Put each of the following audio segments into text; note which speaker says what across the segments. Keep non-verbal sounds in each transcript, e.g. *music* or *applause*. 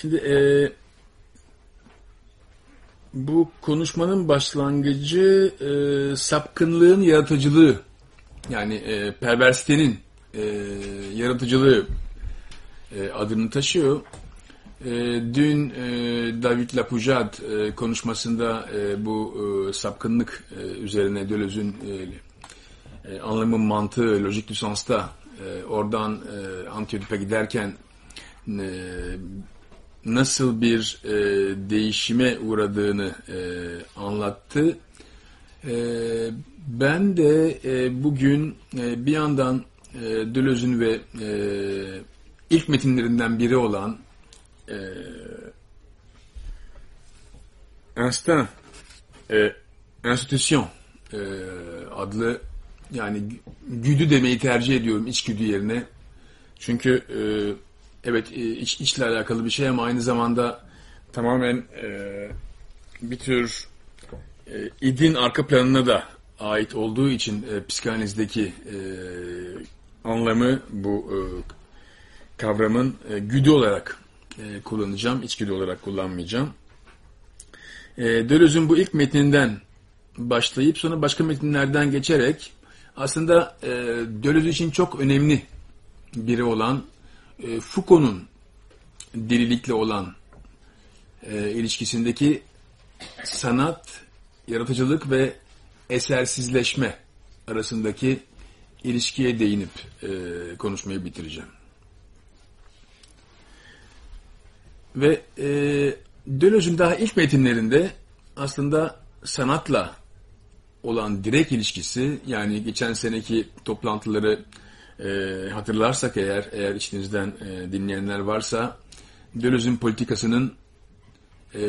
Speaker 1: Şimdi e, bu konuşmanın başlangıcı e, sapkınlığın yaratıcılığı yani e, perversitenin e, yaratıcılığı e, adını taşıyor. E, dün e, David Lapujade e, konuşmasında e, bu e, sapkınlık e, üzerine Deleuze'ün e, e, anlamı mantığı, lojik lisansta e, oradan e, Antiyotip'e giderken e, nasıl bir e, değişime uğradığını e, anlattı. E, ben de e, bugün e, bir yandan e, Deleuze'ün ve e, ilk metinlerinden biri olan e, Instinct, e, Institution e, adlı yani güdü demeyi tercih ediyorum içgüdü yerine. Çünkü e, evet e, iç, içle alakalı bir şey ama aynı zamanda tamamen e, bir tür e, idin arka planına da ait olduğu için e, psikanalizdeki e, anlamı bu e, kavramın e, güdü olarak e, kullanacağım, içgüdü olarak kullanmayacağım. E, Deleuze'ün bu ilk metninden başlayıp sonra başka metinlerden geçerek aslında e, Deleuze için çok önemli biri olan e, Foucault'un delilikle olan e, ilişkisindeki sanat, yaratıcılık ve esersizleşme arasındaki ilişkiye değinip e, konuşmayı bitireceğim. Ve e, Deleuze'ün daha ilk metinlerinde aslında sanatla olan direkt ilişkisi yani geçen seneki toplantıları e, hatırlarsak eğer eğer içinizden e, dinleyenler varsa Deleuze'ün politikasının e,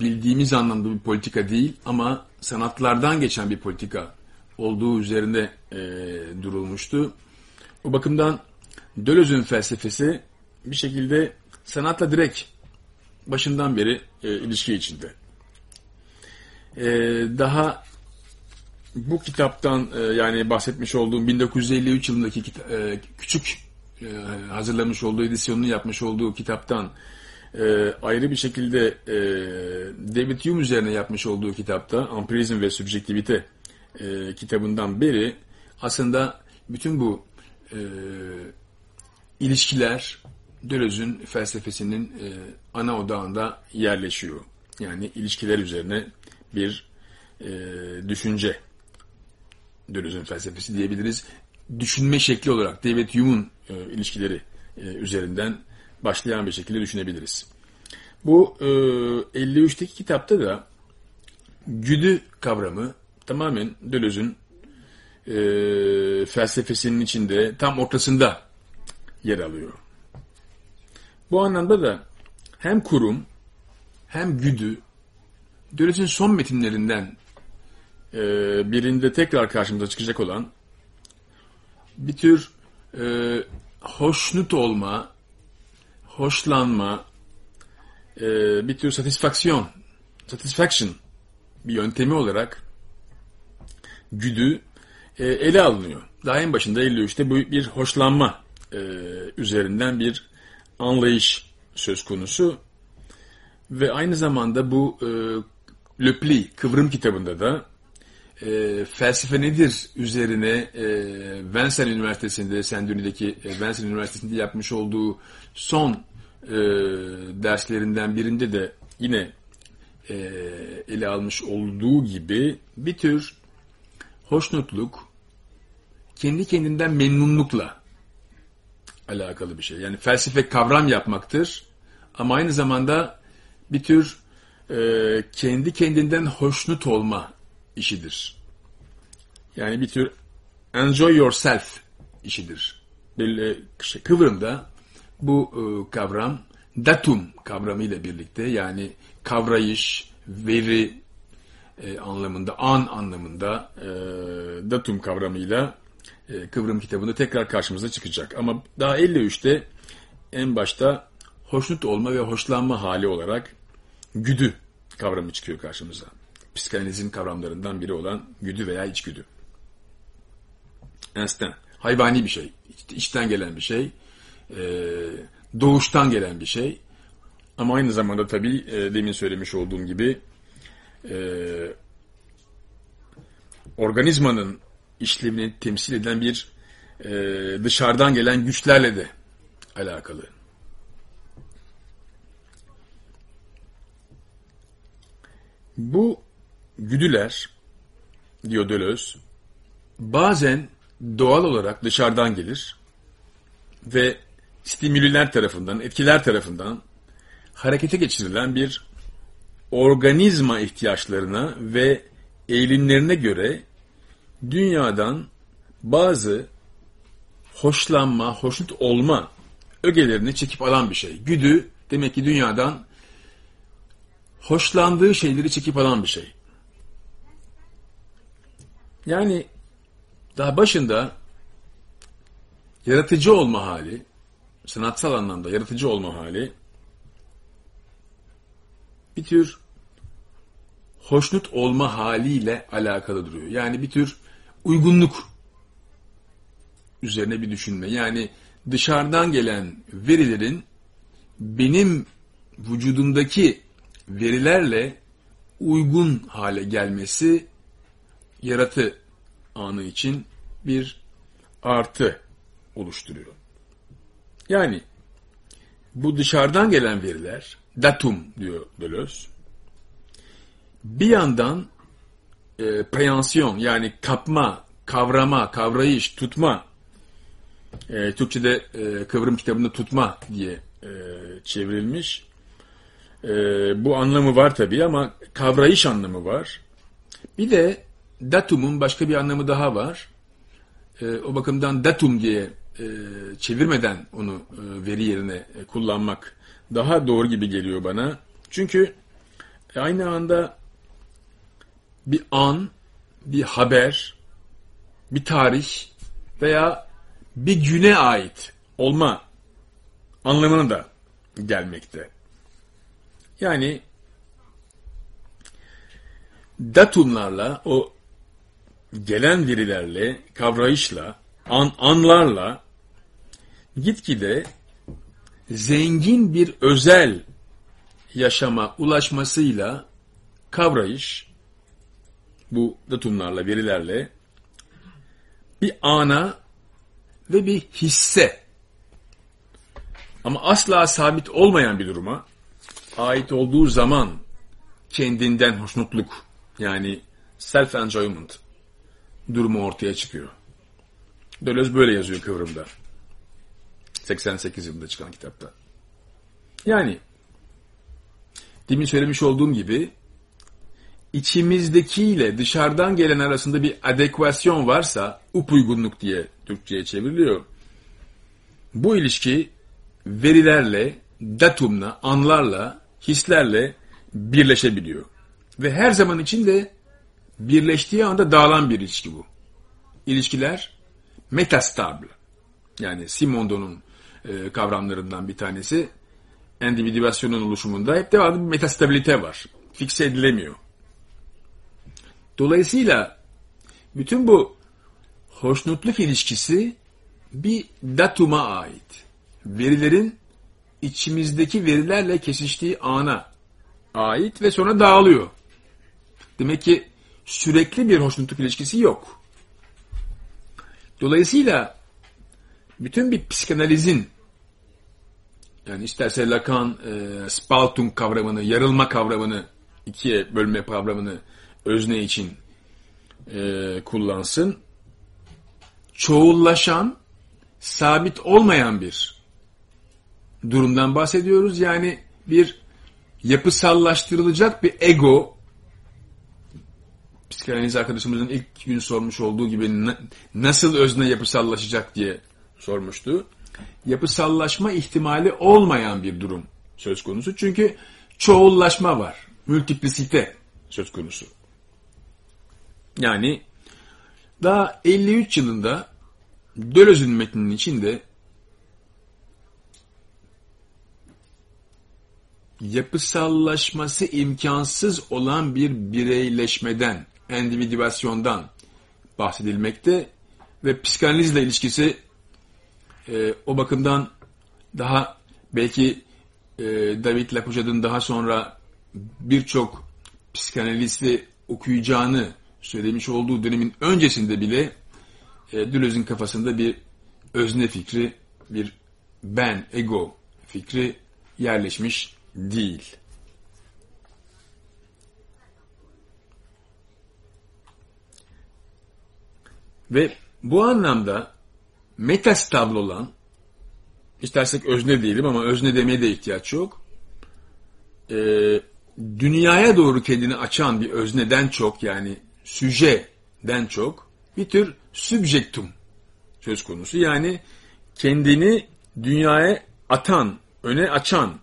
Speaker 1: bildiğimiz anlamda bir politika değil ama sanatlardan geçen bir politika olduğu üzerinde e, durulmuştu. Bu bakımdan Deleuze'ün felsefesi bir şekilde sanatla direkt başından beri e, ilişki içinde. E, daha bu kitaptan e, yani bahsetmiş olduğum 1953 yılındaki kita, e, küçük e, hazırlamış olduğu edisyonunu yapmış olduğu kitaptan e, ayrı bir şekilde e, David Hume üzerine yapmış olduğu kitapta Empirizm ve Subjektivite e, kitabından beri aslında bütün bu e, ilişkiler Deleuze'ün felsefesinin e, ana odağında yerleşiyor. Yani ilişkiler üzerine bir e, düşünce Deleuze'ün felsefesi diyebiliriz. Düşünme şekli olarak David Hume'un e, ilişkileri e, üzerinden başlayan bir şekilde düşünebiliriz. Bu e, 53'teki kitapta da güdü kavramı tamamen Deleuze'ün e, felsefesinin içinde tam ortasında yer alıyor. Bu anlamda da hem kurum hem güdü Deleuze'ün son metinlerinden e, birinde tekrar karşımıza çıkacak olan bir tür e, hoşnut olma, hoşlanma, e, bir tür satisfaksiyon, satisfaction bir yöntemi olarak güdü e, ele alınıyor. Daha en başında 53'te bu bir hoşlanma e, üzerinden bir anlayış söz konusu ve aynı zamanda bu e, Le Kıvrım kitabında da e, felsefe nedir üzerine e, Vincennes Üniversitesi'nde, Saint-Denis'deki e, Vincennes Üniversitesi'nde yapmış olduğu son e, derslerinden birinde de yine e, ele almış olduğu gibi bir tür hoşnutluk, kendi kendinden memnunlukla alakalı bir şey. Yani felsefe kavram yapmaktır ama aynı zamanda bir tür e, kendi kendinden hoşnut olma işidir. Yani bir tür enjoy yourself işidir. Böyle şey, kıvrımda bu e, kavram datum kavramı ile birlikte yani kavrayış, veri e, anlamında, an anlamında e, datum kavramıyla e, kıvrım kitabında tekrar karşımıza çıkacak. Ama daha 53'te en başta hoşnut olma ve hoşlanma hali olarak güdü kavramı çıkıyor karşımıza psikanalizin kavramlarından biri olan güdü veya içgüdü. Einstein, hayvani bir şey, içten gelen bir şey, e, doğuştan gelen bir şey. Ama aynı zamanda tabii e, demin söylemiş olduğum gibi e, organizmanın işlevini temsil eden bir e, dışarıdan gelen güçlerle de alakalı. Bu güdüler, diyor Deleuze, bazen doğal olarak dışarıdan gelir ve stimüliler tarafından, etkiler tarafından harekete geçirilen bir organizma ihtiyaçlarına ve eğilimlerine göre dünyadan bazı hoşlanma, hoşnut olma ögelerini çekip alan bir şey. Güdü demek ki dünyadan hoşlandığı şeyleri çekip alan bir şey. Yani daha başında yaratıcı olma hali, sanatsal anlamda yaratıcı olma hali bir tür hoşnut olma haliyle alakalı duruyor. Yani bir tür uygunluk üzerine bir düşünme. Yani dışarıdan gelen verilerin benim vücudumdaki verilerle uygun hale gelmesi yaratı anı için bir artı oluşturuyor. Yani bu dışarıdan gelen veriler, datum diyor Deleuze, bir yandan e, preansiyon yani kapma, kavrama, kavrayış, tutma, e, Türkçe'de e, kıvrım kitabında tutma diye e, çevrilmiş. E, bu anlamı var tabii ama kavrayış anlamı var. Bir de datumun başka bir anlamı daha var. E, o bakımdan datum diye e, çevirmeden onu e, veri yerine e, kullanmak daha doğru gibi geliyor bana. Çünkü aynı anda bir an, bir haber, bir tarih veya bir güne ait olma anlamına da gelmekte. Yani datumlarla, o gelen verilerle, kavrayışla, an, anlarla gitgide zengin bir özel yaşama ulaşmasıyla kavrayış, bu datumlarla, verilerle bir ana ve bir hisse. Ama asla sabit olmayan bir duruma ait olduğu zaman kendinden hoşnutluk yani self-enjoyment durumu ortaya çıkıyor. Deleuze böyle yazıyor kıvrımda. 88 yılında çıkan kitapta. Yani demin söylemiş olduğum gibi içimizdekiyle dışarıdan gelen arasında bir adekvasyon varsa upuygunluk diye Türkçe'ye çevriliyor. Bu ilişki verilerle, datumla, anlarla, hislerle birleşebiliyor. Ve her zaman için de birleştiği anda dağılan bir ilişki bu. İlişkiler metastable. Yani Simondo'nun e, kavramlarından bir tanesi endividüasyonun oluşumunda hep devamlı bir metastabilite var. Fikse edilemiyor. Dolayısıyla bütün bu hoşnutluk ilişkisi bir datuma ait. Verilerin içimizdeki verilerle kesiştiği ana ait ve sonra dağılıyor. Demek ki sürekli bir hoşnutluk ilişkisi yok. Dolayısıyla bütün bir psikanalizin yani isterse Lacan e, Spaltung kavramını, yarılma kavramını, ikiye bölme kavramını özne için e, kullansın. Çoğullaşan, sabit olmayan bir durumdan bahsediyoruz. Yani bir yapısallaştırılacak bir ego, psikanaliz arkadaşımızın ilk gün sormuş olduğu gibi nasıl özne yapısallaşacak diye sormuştu. Yapısallaşma ihtimali olmayan bir durum söz konusu. Çünkü çoğullaşma var, multiplisite söz konusu. Yani daha 53 yılında Döloz'un metninin içinde yapısallaşması imkansız olan bir bireyleşmeden, endividüasyondan bahsedilmekte ve psikanalizle ilişkisi e, o bakımdan daha belki e, David Lacourchade'ın daha sonra birçok psikanalisti okuyacağını söylemiş olduğu dönemin öncesinde bile e, Deleuze'in kafasında bir özne fikri, bir ben, ego fikri yerleşmiş değil. Ve bu anlamda metastabl olan, istersek özne değilim ama özne demeye de ihtiyaç yok. Ee, dünyaya doğru kendini açan bir özneden çok yani süjeden çok bir tür subjektum söz konusu. Yani kendini dünyaya atan, öne açan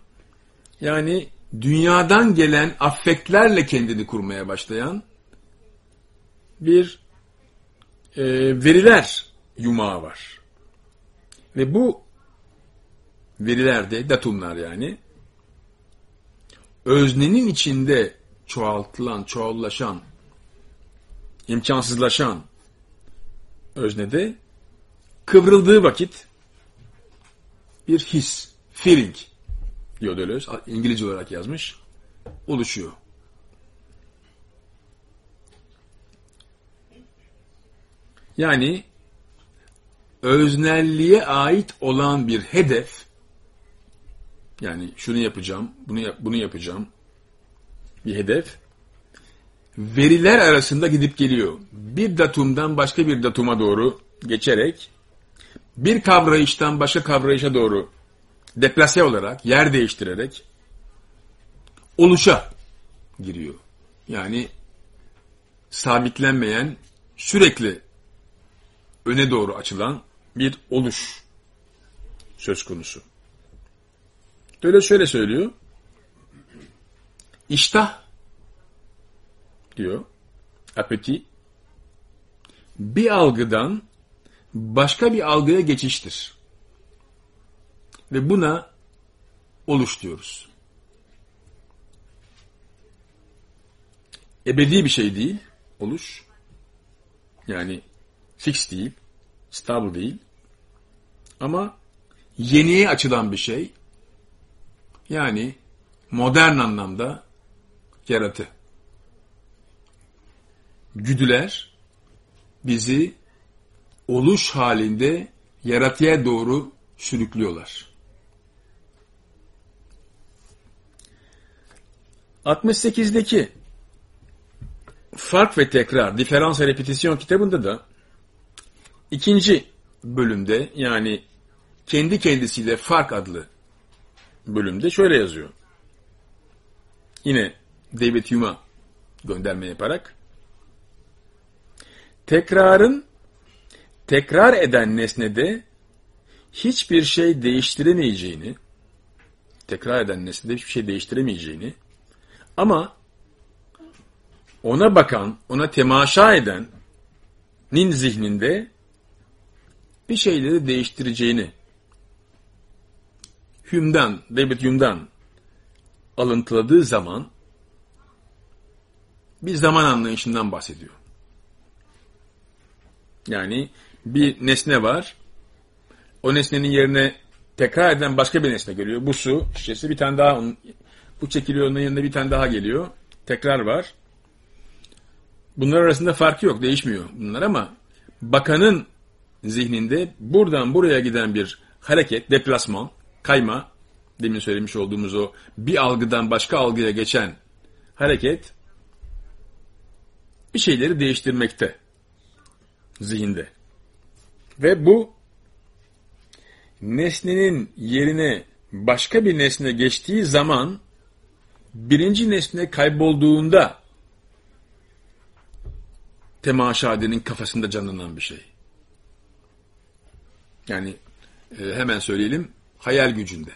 Speaker 1: yani dünyadan gelen affektlerle kendini kurmaya başlayan bir e, veriler yumağı var. Ve bu verilerde, datumlar yani, öznenin içinde çoğaltılan, çoğallaşan, imkansızlaşan öznede kıvrıldığı vakit bir his, feeling diyor Deleuze, İngilizce olarak yazmış, oluşuyor. Yani öznelliğe ait olan bir hedef yani şunu yapacağım, bunu yap, bunu yapacağım bir hedef veriler arasında gidip geliyor. Bir datumdan başka bir datuma doğru geçerek bir kavrayıştan başka kavrayışa doğru deplase olarak, yer değiştirerek oluşa giriyor. Yani sabitlenmeyen, sürekli öne doğru açılan bir oluş söz konusu. Öyle şöyle söylüyor. İştah diyor, apeti bir algıdan başka bir algıya geçiştir. Ve buna oluş diyoruz. Ebedi bir şey değil, oluş. Yani fix değil, stable değil. Ama yeniye açılan bir şey. Yani modern anlamda yaratı. Güdüler bizi oluş halinde yaratıya doğru sürüklüyorlar. 68'deki Fark ve Tekrar, Diferans ve Repetisyon kitabında da ikinci bölümde yani kendi kendisiyle Fark adlı bölümde şöyle yazıyor. Yine David Hume'a gönderme yaparak tekrarın tekrar eden nesnede hiçbir şey değiştiremeyeceğini, tekrar eden nesnede hiçbir şey değiştiremeyeceğini ama ona bakan, ona temaşa edenin zihninde bir şeyleri değiştireceğini Hume'dan, David Hume'dan alıntıladığı zaman bir zaman anlayışından bahsediyor. Yani bir nesne var. O nesnenin yerine tekrar eden başka bir nesne geliyor. Bu su şişesi bir tane daha bu çekiliyor onun yerine bir tane daha geliyor. Tekrar var. Bunlar arasında farkı yok. Değişmiyor bunlar ama bakanın zihninde buradan buraya giden bir hareket, deplasman, kayma, demin söylemiş olduğumuz o bir algıdan başka algıya geçen hareket bir şeyleri değiştirmekte zihinde. Ve bu nesnenin yerine başka bir nesne geçtiği zaman birinci nesne kaybolduğunda temaşadenin kafasında canlanan bir şey. Yani e, hemen söyleyelim hayal gücünde.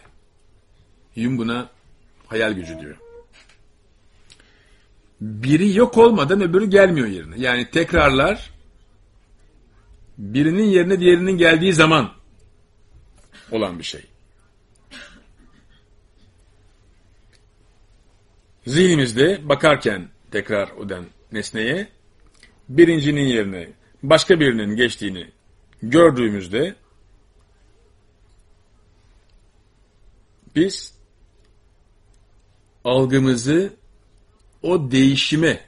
Speaker 1: Hume buna hayal gücü diyor. Biri yok olmadan öbürü gelmiyor yerine. Yani tekrarlar birinin yerine diğerinin geldiği zaman olan bir şey. Zihnimizde bakarken tekrar o den nesneye birincinin yerine başka birinin geçtiğini gördüğümüzde biz algımızı o değişime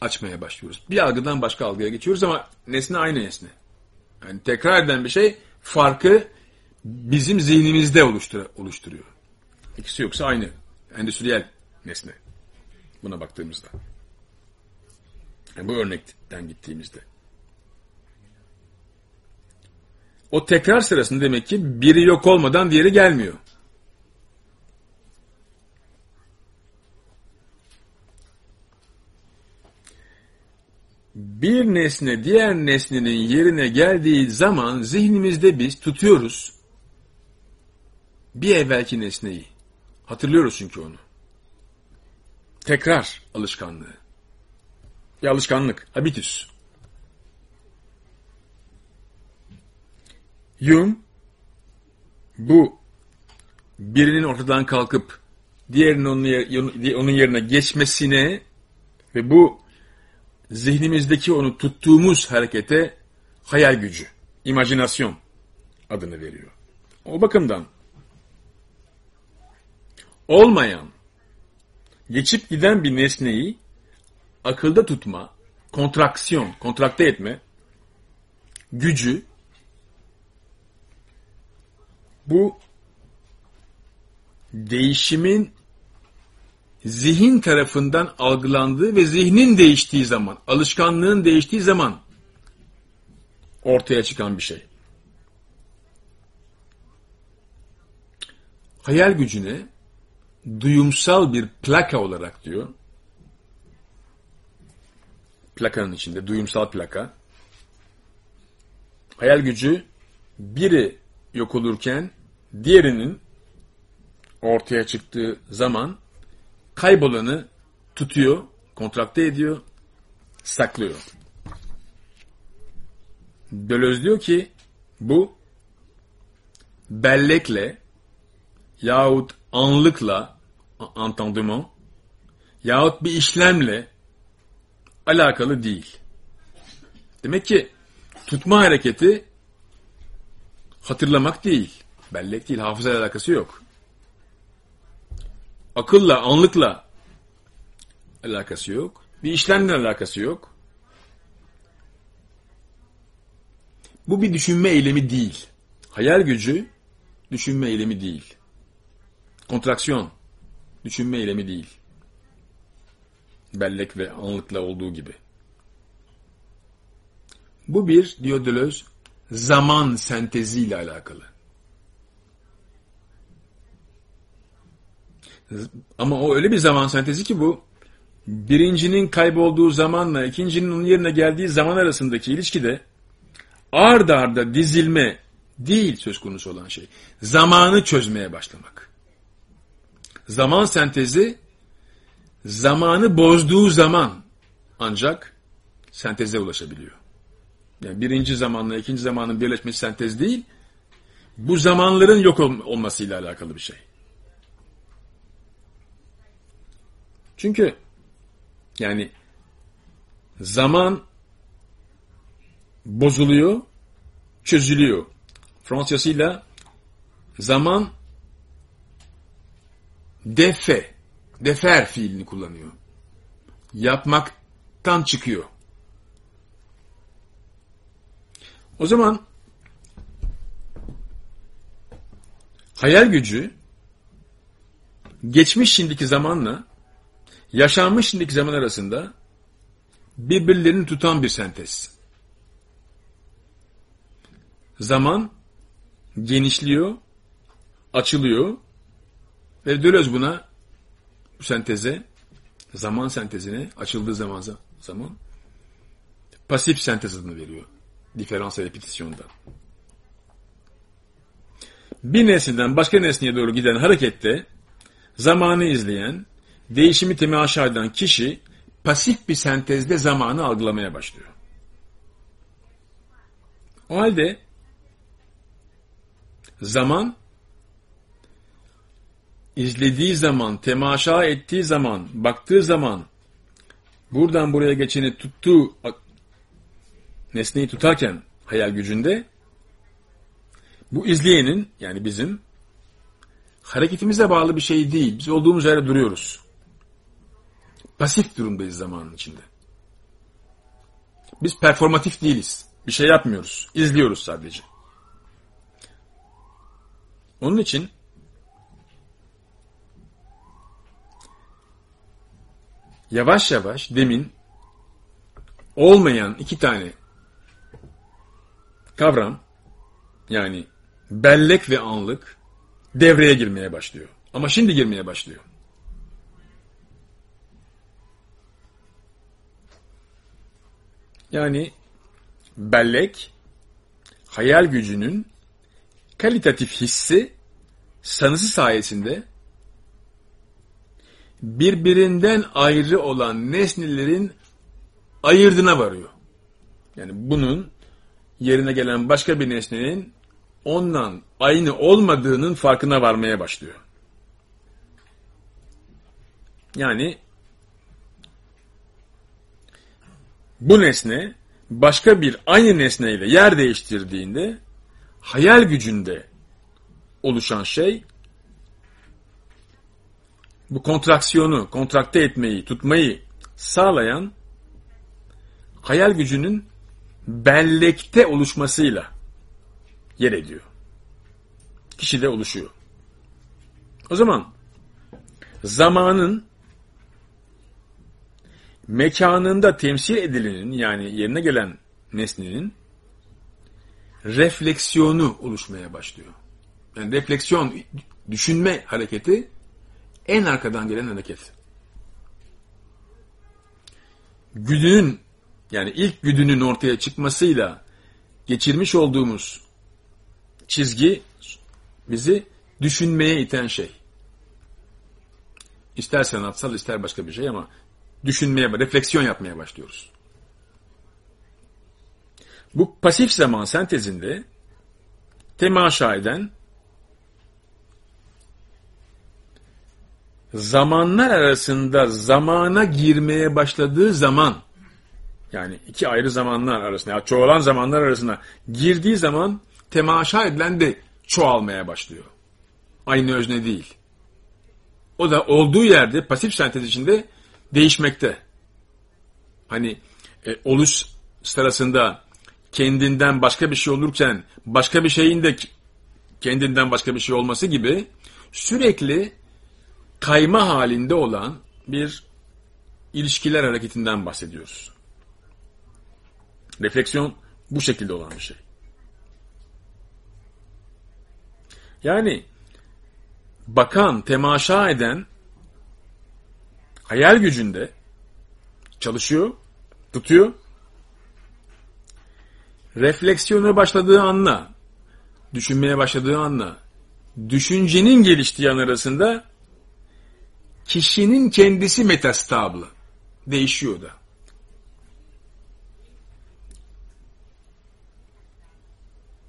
Speaker 1: açmaya başlıyoruz. Bir algıdan başka algıya geçiyoruz ama nesne aynı nesne. Yani tekrar eden bir şey farkı bizim zihnimizde oluşturuyor. İkisi yoksa aynı. Endüstriyel nesne. Buna baktığımızda. Yani bu örnekten gittiğimizde. O tekrar sırasında demek ki biri yok olmadan diğeri gelmiyor. Bir nesne diğer nesnenin yerine geldiği zaman zihnimizde biz tutuyoruz bir evvelki nesneyi. Hatırlıyoruz çünkü onu. Tekrar alışkanlığı. Bir alışkanlık, habitus. Jung bu birinin ortadan kalkıp diğerinin onun yerine geçmesine ve bu zihnimizdeki onu tuttuğumuz harekete hayal gücü, imajinasyon adını veriyor. O bakımdan olmayan, geçip giden bir nesneyi akılda tutma, kontraksiyon, kontrakte etme gücü bu değişimin zihin tarafından algılandığı ve zihnin değiştiği zaman, alışkanlığın değiştiği zaman ortaya çıkan bir şey. Hayal gücüne duyumsal bir plaka olarak diyor. Plakanın içinde duyumsal plaka. Hayal gücü biri yok olurken diğerinin ortaya çıktığı zaman kaybolanı tutuyor, kontrakte ediyor, saklıyor. Deleuze diyor ki bu bellekle yahut anlıkla entendement yahut bir işlemle alakalı değil. Demek ki tutma hareketi hatırlamak değil. Bellek değil, hafıza alakası yok akılla, anlıkla alakası yok. Bir işlemle alakası yok. Bu bir düşünme eylemi değil. Hayal gücü düşünme eylemi değil. Kontraksiyon düşünme eylemi değil. Bellek ve anlıkla olduğu gibi. Bu bir, diyor Deleuze, zaman senteziyle alakalı. Ama o öyle bir zaman sentezi ki bu birincinin kaybolduğu zamanla ikincinin onun yerine geldiği zaman arasındaki ilişkide ard arda dizilme değil söz konusu olan şey. Zamanı çözmeye başlamak. Zaman sentezi zamanı bozduğu zaman ancak senteze ulaşabiliyor. Yani birinci zamanla ikinci zamanın birleşmesi sentez değil, bu zamanların yok olmasıyla alakalı bir şey. Çünkü yani zaman bozuluyor, çözülüyor. Fransızcasıyla zaman defe, defer fiilini kullanıyor. Yapmaktan çıkıyor. O zaman hayal gücü geçmiş şimdiki zamanla yaşanmış şimdiki zaman arasında birbirlerini tutan bir sentez. Zaman genişliyor, açılıyor ve Deleuze buna bu senteze, zaman sentezine açıldığı zaman zaman pasif sentez adını veriyor. Diferans repetisyonda. Bir nesilden başka nesneye doğru giden harekette zamanı izleyen değişimi temaşa eden kişi pasif bir sentezde zamanı algılamaya başlıyor. O halde zaman izlediği zaman, temaşa ettiği zaman, baktığı zaman buradan buraya geçeni tuttuğu nesneyi tutarken hayal gücünde bu izleyenin yani bizim hareketimize bağlı bir şey değil. Biz olduğumuz yerde duruyoruz. Pasif durumdayız zamanın içinde. Biz performatif değiliz. Bir şey yapmıyoruz. İzliyoruz sadece. Onun için yavaş yavaş demin olmayan iki tane kavram yani bellek ve anlık devreye girmeye başlıyor. Ama şimdi girmeye başlıyor. Yani bellek hayal gücünün kalitatif hissi sanısı sayesinde birbirinden ayrı olan nesnelerin ayırdına varıyor. Yani bunun yerine gelen başka bir nesnenin ondan aynı olmadığının farkına varmaya başlıyor. Yani bu nesne başka bir aynı nesneyle yer değiştirdiğinde hayal gücünde oluşan şey bu kontraksiyonu, kontrakte etmeyi, tutmayı sağlayan hayal gücünün bellekte oluşmasıyla yer ediyor. Kişide oluşuyor. O zaman zamanın mekanında temsil edilenin yani yerine gelen nesnenin refleksiyonu oluşmaya başlıyor. Yani refleksiyon, düşünme hareketi en arkadan gelen hareket. Güdünün yani ilk güdünün ortaya çıkmasıyla geçirmiş olduğumuz çizgi bizi düşünmeye iten şey. İster sanatsal ister başka bir şey ama düşünmeye, refleksiyon yapmaya başlıyoruz. Bu pasif zaman sentezinde temaşa eden zamanlar arasında zamana girmeye başladığı zaman yani iki ayrı zamanlar arasında ya çoğalan zamanlar arasında girdiği zaman temaşa edilen de çoğalmaya başlıyor. Aynı özne değil. O da olduğu yerde pasif sentez içinde değişmekte. Hani e, oluş sırasında kendinden başka bir şey olurken başka bir şeyin de kendinden başka bir şey olması gibi sürekli kayma halinde olan bir ilişkiler hareketinden bahsediyoruz. Refleksiyon bu şekilde olan bir şey. Yani bakan, temaşa eden hayal gücünde çalışıyor, tutuyor. Refleksiyona başladığı anla, düşünmeye başladığı anla, düşüncenin geliştiği an arasında kişinin kendisi metastablı. Değişiyor da.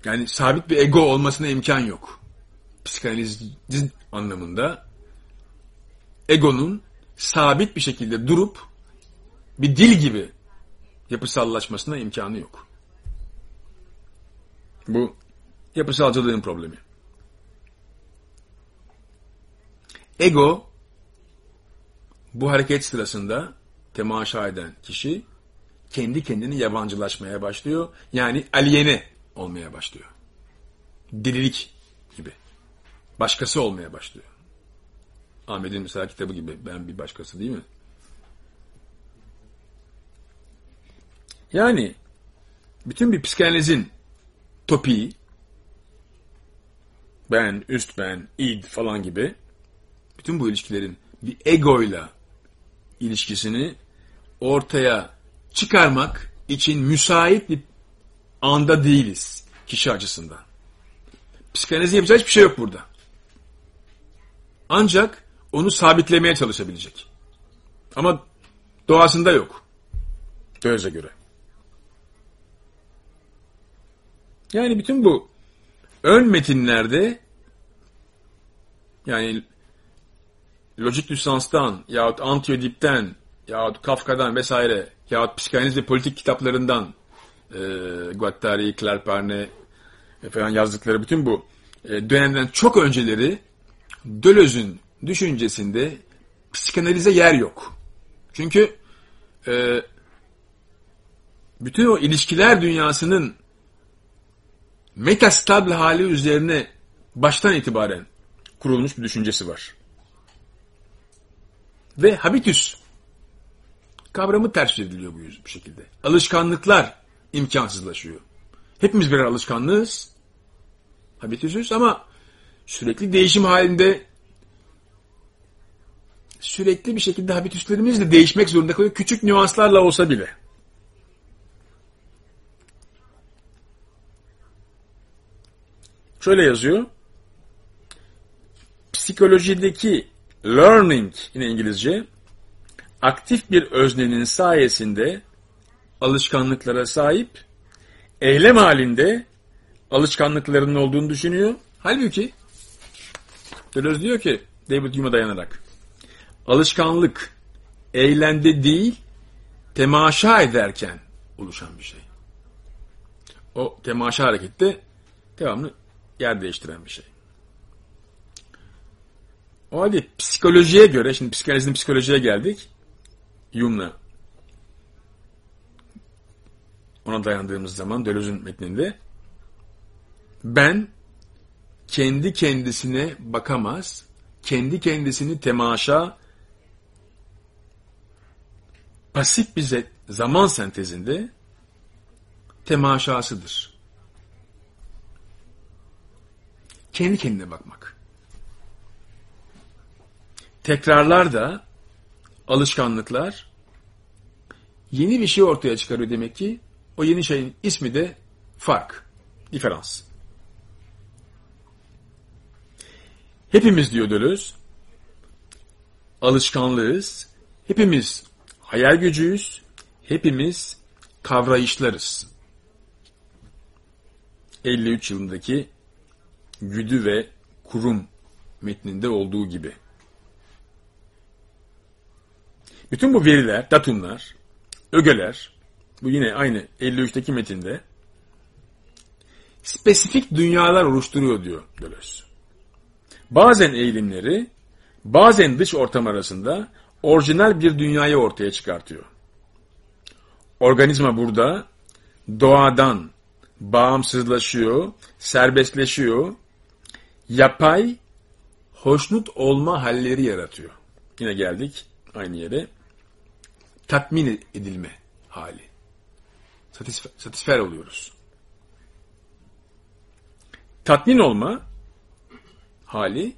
Speaker 1: Yani sabit bir ego olmasına imkan yok. Psikanalizin anlamında egonun sabit bir şekilde durup bir dil gibi yapısallaşmasına imkanı yok. Bu yapısalcılığın problemi. Ego bu hareket sırasında temaşa eden kişi kendi kendini yabancılaşmaya başlıyor. Yani aliyene olmaya başlıyor. Delilik gibi. Başkası olmaya başlıyor. Ahmet'in mesela kitabı gibi ben bir başkası değil mi? Yani bütün bir psikanalizin topiği ben, üst ben, id falan gibi bütün bu ilişkilerin bir egoyla ilişkisini ortaya çıkarmak için müsait bir anda değiliz kişi açısından. Psikanalizi yapacak hiçbir şey yok burada. Ancak onu sabitlemeye çalışabilecek. Ama doğasında yok. Döz'e göre. Yani bütün bu ön metinlerde yani lojik lisanstan yahut Antiyodip'ten yahut Kafka'dan vesaire yahut psikanaliz ve politik kitaplarından e, Guattari, Claire Parne falan yazdıkları bütün bu e, dönemden çok önceleri Döloz'un düşüncesinde psikanalize yer yok. Çünkü e, bütün o ilişkiler dünyasının metastable hali üzerine baştan itibaren kurulmuş bir düşüncesi var. Ve habitus kavramı ters ediliyor bu, bu şekilde. Alışkanlıklar imkansızlaşıyor. Hepimiz birer alışkanlığız. Habitusuz ama sürekli değişim halinde sürekli bir şekilde habituslarımız da değişmek zorunda kalıyor. Küçük nüanslarla olsa bile. Şöyle yazıyor. Psikolojideki learning yine İngilizce aktif bir öznenin sayesinde alışkanlıklara sahip eylem halinde alışkanlıklarının olduğunu düşünüyor. Halbuki Deleuze diyor ki David Hume'a dayanarak alışkanlık eylemde değil temaşa ederken oluşan bir şey. O temaşa harekette devamlı yer değiştiren bir şey. O halde psikolojiye göre, şimdi psikanalizmin psikolojiye geldik. Hume'la ona dayandığımız zaman Deleuze'ün metninde ben kendi kendisine bakamaz, kendi kendisini temaşa pasif bir zaman sentezinde temaşasıdır. Kendi kendine bakmak. Tekrarlar da alışkanlıklar yeni bir şey ortaya çıkarıyor demek ki o yeni şeyin ismi de fark, diferans. Hepimiz diyor Deleuze, alışkanlığız, hepimiz hayal gücüyüz, hepimiz kavrayışlarız. 53 yılındaki Güdü ve Kurum metninde olduğu gibi. Bütün bu veriler, datumlar, ögeler, bu yine aynı 53'teki metinde spesifik dünyalar oluşturuyor diyor Deleuze. Bazen eğilimleri, bazen dış ortam arasında orijinal bir dünyayı ortaya çıkartıyor. Organizma burada doğadan bağımsızlaşıyor, serbestleşiyor, yapay, hoşnut olma halleri yaratıyor. Yine geldik aynı yere. Tatmin edilme hali. Satisfer, satisfer oluyoruz. Tatmin olma hali,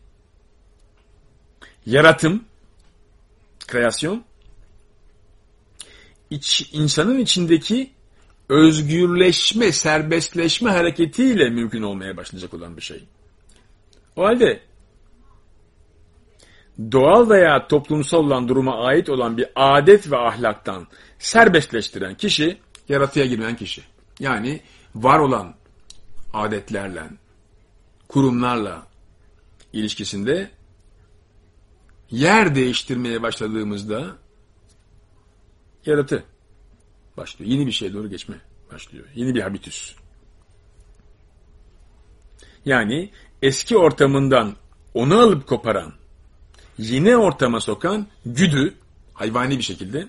Speaker 1: yaratım, kreasyon, iç, insanın içindeki özgürleşme, serbestleşme hareketiyle mümkün olmaya başlayacak olan bir şey. O halde doğal veya toplumsal olan duruma ait olan bir adet ve ahlaktan serbestleştiren kişi, yaratıya girmeyen kişi. Yani var olan adetlerle, kurumlarla ilişkisinde yer değiştirmeye başladığımızda yaratı başlıyor. Yeni bir şeye doğru geçme başlıyor. Yeni bir habitus. Yani eski ortamından onu alıp koparan, yeni ortama sokan güdü, hayvani bir şekilde,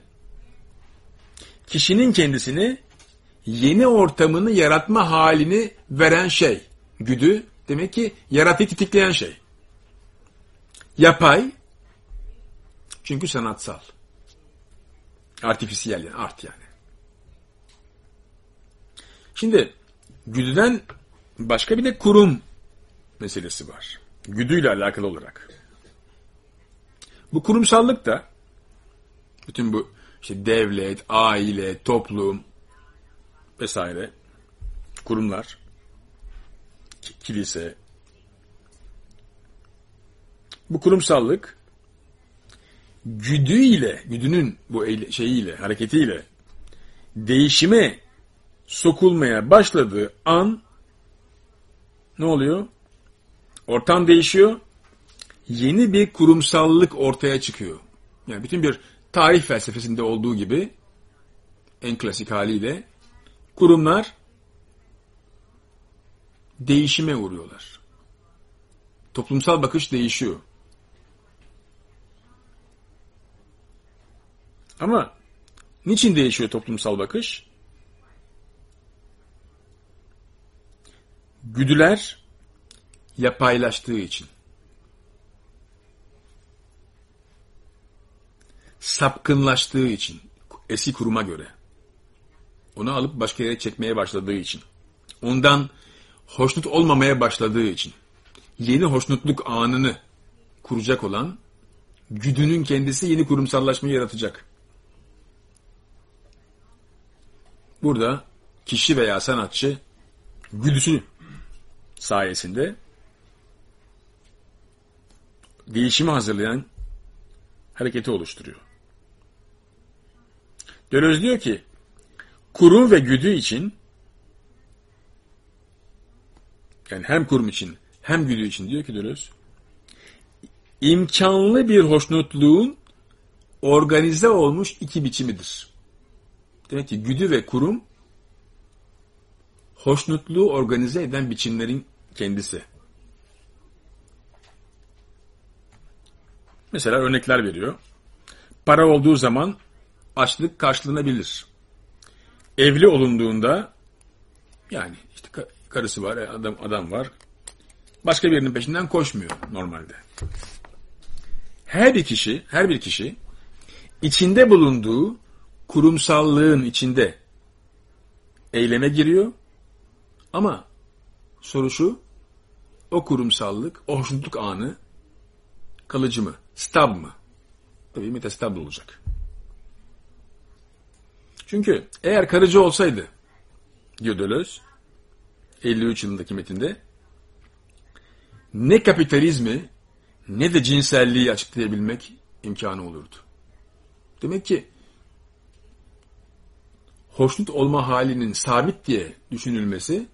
Speaker 1: kişinin kendisine yeni ortamını yaratma halini veren şey. Güdü demek ki yaratıyı titikleyen şey. Yapay, çünkü sanatsal. Artifisiyel yani, art yani. Şimdi güdüden başka bir de kurum meselesi var. Güdüyle alakalı olarak. Bu kurumsallık da bütün bu işte devlet, aile, toplum vesaire kurumlar, kilise bu kurumsallık güdüyle, güdünün bu şeyiyle, hareketiyle değişime sokulmaya başladığı an ne oluyor? Ortam değişiyor. Yeni bir kurumsallık ortaya çıkıyor. Yani bütün bir tarih felsefesinde olduğu gibi en klasik haliyle kurumlar değişime uğruyorlar. toplumsal bakış değişiyor. Ama niçin değişiyor toplumsal bakış? Güdüler yapaylaştığı için. Sapkınlaştığı için. Eski kuruma göre. Onu alıp başka yere çekmeye başladığı için. Ondan hoşnut olmamaya başladığı için. Yeni hoşnutluk anını kuracak olan güdünün kendisi yeni kurumsallaşmayı yaratacak. Burada kişi veya sanatçı güdüsü sayesinde değişimi hazırlayan hareketi oluşturuyor. Deleuze diyor ki, kurum ve güdü için, yani hem kurum için hem güdü için diyor ki Deleuze, imkanlı bir hoşnutluğun organize olmuş iki biçimidir. Demek ki güdü ve kurum hoşnutluğu organize eden biçimlerin kendisi. Mesela örnekler veriyor. Para olduğu zaman açlık karşılanabilir. Evli olunduğunda yani işte karısı var, adam adam var. Başka birinin peşinden koşmuyor normalde. Her bir kişi, her bir kişi içinde bulunduğu kurumsallığın içinde eyleme giriyor. Ama soru şu, o kurumsallık, o hoşnutluk anı kalıcı mı? Stab mı? Tabii metastab olacak. Çünkü eğer karıcı olsaydı, diyor Deleuze, 53 yılındaki metinde, ne kapitalizmi ne de cinselliği açıklayabilmek imkanı olurdu. Demek ki hoşnut olma halinin sabit diye düşünülmesi,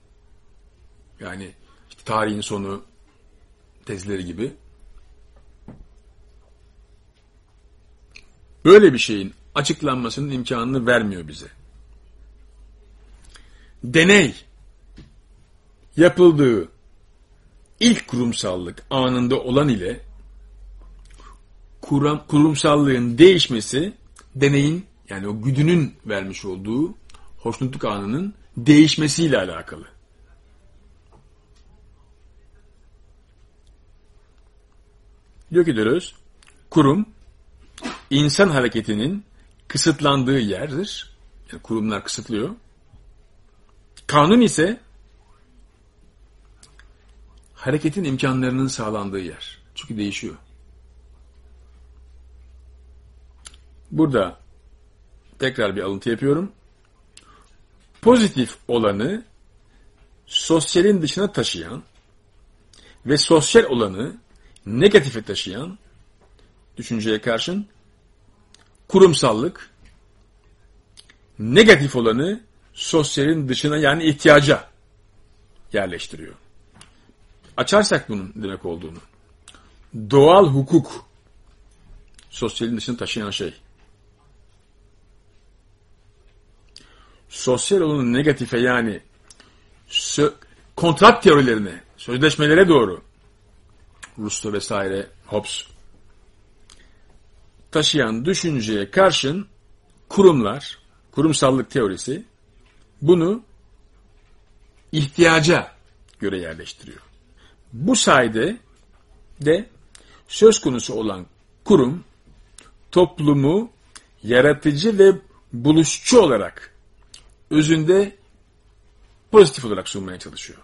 Speaker 1: yani işte tarihin sonu tezleri gibi, böyle bir şeyin açıklanmasının imkanını vermiyor bize. Deney yapıldığı ilk kurumsallık anında olan ile kurumsallığın değişmesi deneyin yani o güdünün vermiş olduğu hoşnutluk anının değişmesiyle alakalı. Diyor ki Deleuze, kurum insan hareketinin kısıtlandığı yerdir. Yani kurumlar kısıtlıyor. Kanun ise hareketin imkanlarının sağlandığı yer. Çünkü değişiyor. Burada tekrar bir alıntı yapıyorum. Pozitif olanı sosyalin dışına taşıyan ve sosyal olanı negatife taşıyan düşünceye karşın kurumsallık negatif olanı sosyalin dışına yani ihtiyaca yerleştiriyor. Açarsak bunun demek olduğunu. Doğal hukuk sosyalin dışına taşıyan şey. Sosyal olanı negatife yani kontrat teorilerine, sözleşmelere doğru Rusto vesaire Hobbes taşıyan düşünceye karşın kurumlar, kurumsallık teorisi bunu ihtiyaca göre yerleştiriyor. Bu sayede de söz konusu olan kurum toplumu yaratıcı ve buluşçu olarak özünde pozitif olarak sunmaya çalışıyor.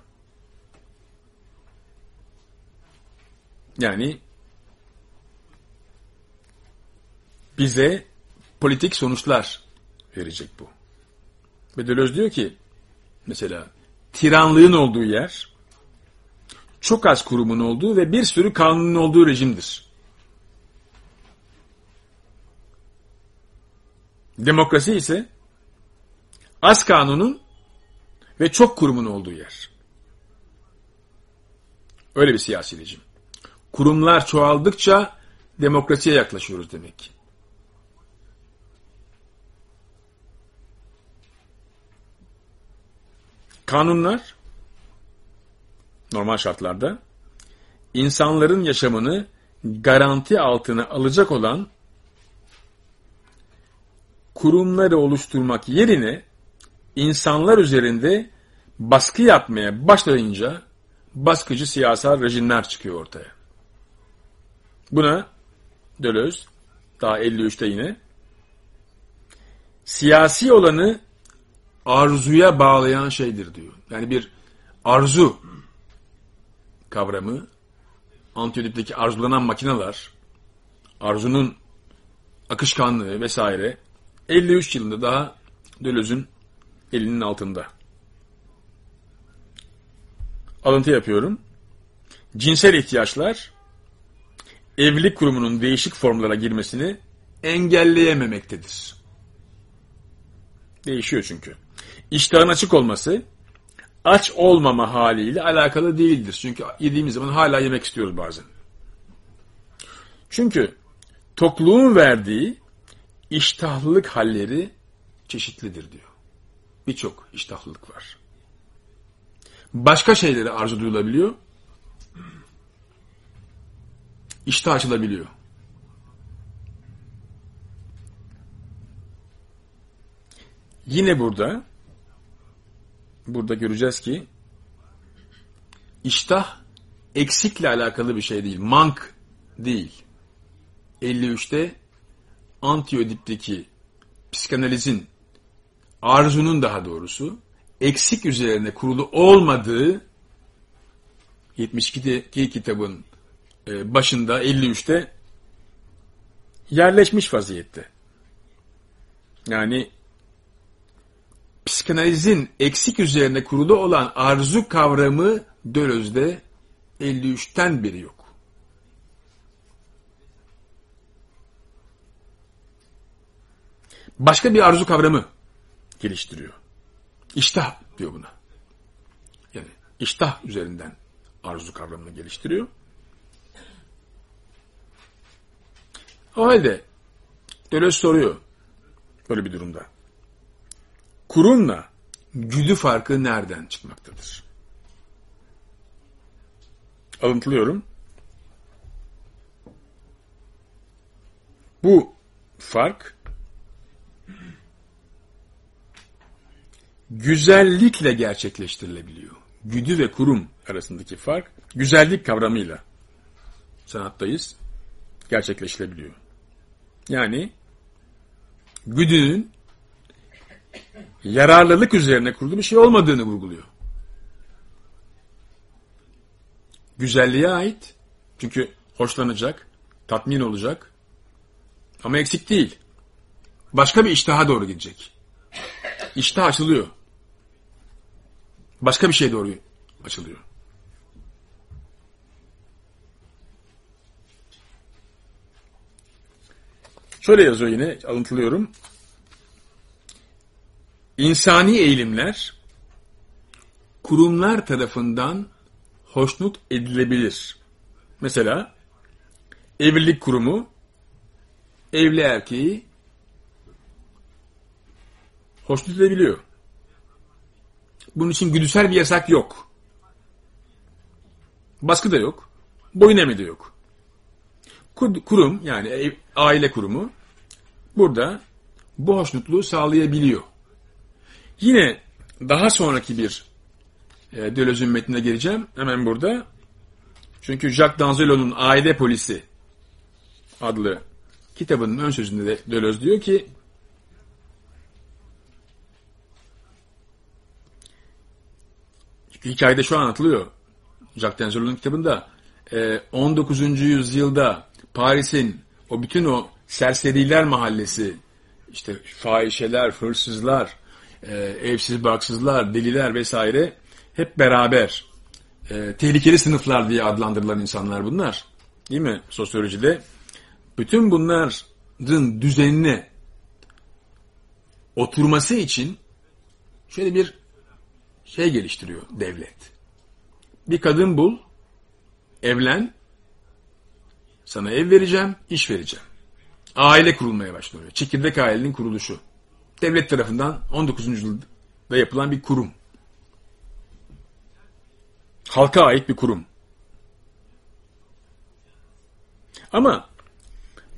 Speaker 1: Yani bize politik sonuçlar verecek bu. Ve Deleuze diyor ki mesela tiranlığın olduğu yer çok az kurumun olduğu ve bir sürü kanunun olduğu rejimdir. Demokrasi ise az kanunun ve çok kurumun olduğu yer. Öyle bir siyasi rejim. Kurumlar çoğaldıkça demokrasiye yaklaşıyoruz demek. Kanunlar normal şartlarda insanların yaşamını garanti altına alacak olan kurumları oluşturmak yerine insanlar üzerinde baskı yapmaya başlayınca baskıcı siyasal rejimler çıkıyor ortaya. Buna Deleuze daha 53'te yine siyasi olanı arzuya bağlayan şeydir diyor. Yani bir arzu kavramı Antiyodip'teki arzulanan makineler arzunun akışkanlığı vesaire 53 yılında daha Deleuze'ün elinin altında. Alıntı yapıyorum. Cinsel ihtiyaçlar evlilik kurumunun değişik formlara girmesini engelleyememektedir. Değişiyor çünkü. İştahın açık olması aç olmama haliyle alakalı değildir. Çünkü yediğimiz zaman hala yemek istiyoruz bazen. Çünkü tokluğun verdiği iştahlılık halleri çeşitlidir diyor. Birçok iştahlılık var. Başka şeyleri arzu duyulabiliyor. İştah açılabiliyor. Yine burada burada göreceğiz ki iştah eksikle alakalı bir şey değil. Mank değil. 53'te Antiyodip'teki psikanalizin arzunun daha doğrusu eksik üzerine kurulu olmadığı 72'deki kitabın e, başında 53'te yerleşmiş vaziyette. Yani psikanalizin eksik üzerine kurulu olan arzu kavramı Döloz'de 53'ten beri yok. Başka bir arzu kavramı geliştiriyor. İştah diyor buna. Yani iştah üzerinden arzu kavramını geliştiriyor. O halde Deleuze soruyor böyle bir durumda. Kurumla güdü farkı nereden çıkmaktadır? Alıntılıyorum. Bu fark güzellikle gerçekleştirilebiliyor. Güdü ve kurum arasındaki fark güzellik kavramıyla sanattayız gerçekleştirebiliyor. Yani güdünün yararlılık üzerine kurulu bir şey olmadığını vurguluyor. Güzelliğe ait. Çünkü hoşlanacak, tatmin olacak. Ama eksik değil. Başka bir iştaha doğru gidecek. İştah açılıyor. Başka bir şey doğru açılıyor. Şöyle yazıyor yine, alıntılıyorum. İnsani eğilimler kurumlar tarafından hoşnut edilebilir. Mesela evlilik kurumu evli erkeği hoşnut edebiliyor. Bunun için güdüsel bir yasak yok. Baskı da yok. Boyun eğme de yok. Kurum yani aile kurumu burada bu hoşnutluğu sağlayabiliyor. Yine daha sonraki bir e, Deleuze'ün metnine geleceğim. Hemen burada. Çünkü Jacques Danzelot'un Aile Polisi adlı kitabının ön sözünde de Deleuze diyor ki hikayede şu anlatılıyor. Jacques Danzelot'un kitabında 19. E, yüzyılda Paris'in o bütün o serseriler mahallesi işte fahişeler, hırsızlar, e, evsiz barksızlar, deliler vesaire hep beraber e, tehlikeli sınıflar diye adlandırılan insanlar bunlar. Değil mi sosyolojide? Bütün bunların düzenine oturması için şöyle bir şey geliştiriyor devlet. Bir kadın bul, evlen, sana ev vereceğim, iş vereceğim. Aile kurulmaya başlıyor. Çekirdek ailenin kuruluşu. Devlet tarafından 19. yüzyılda yapılan bir kurum. Halka ait bir kurum. Ama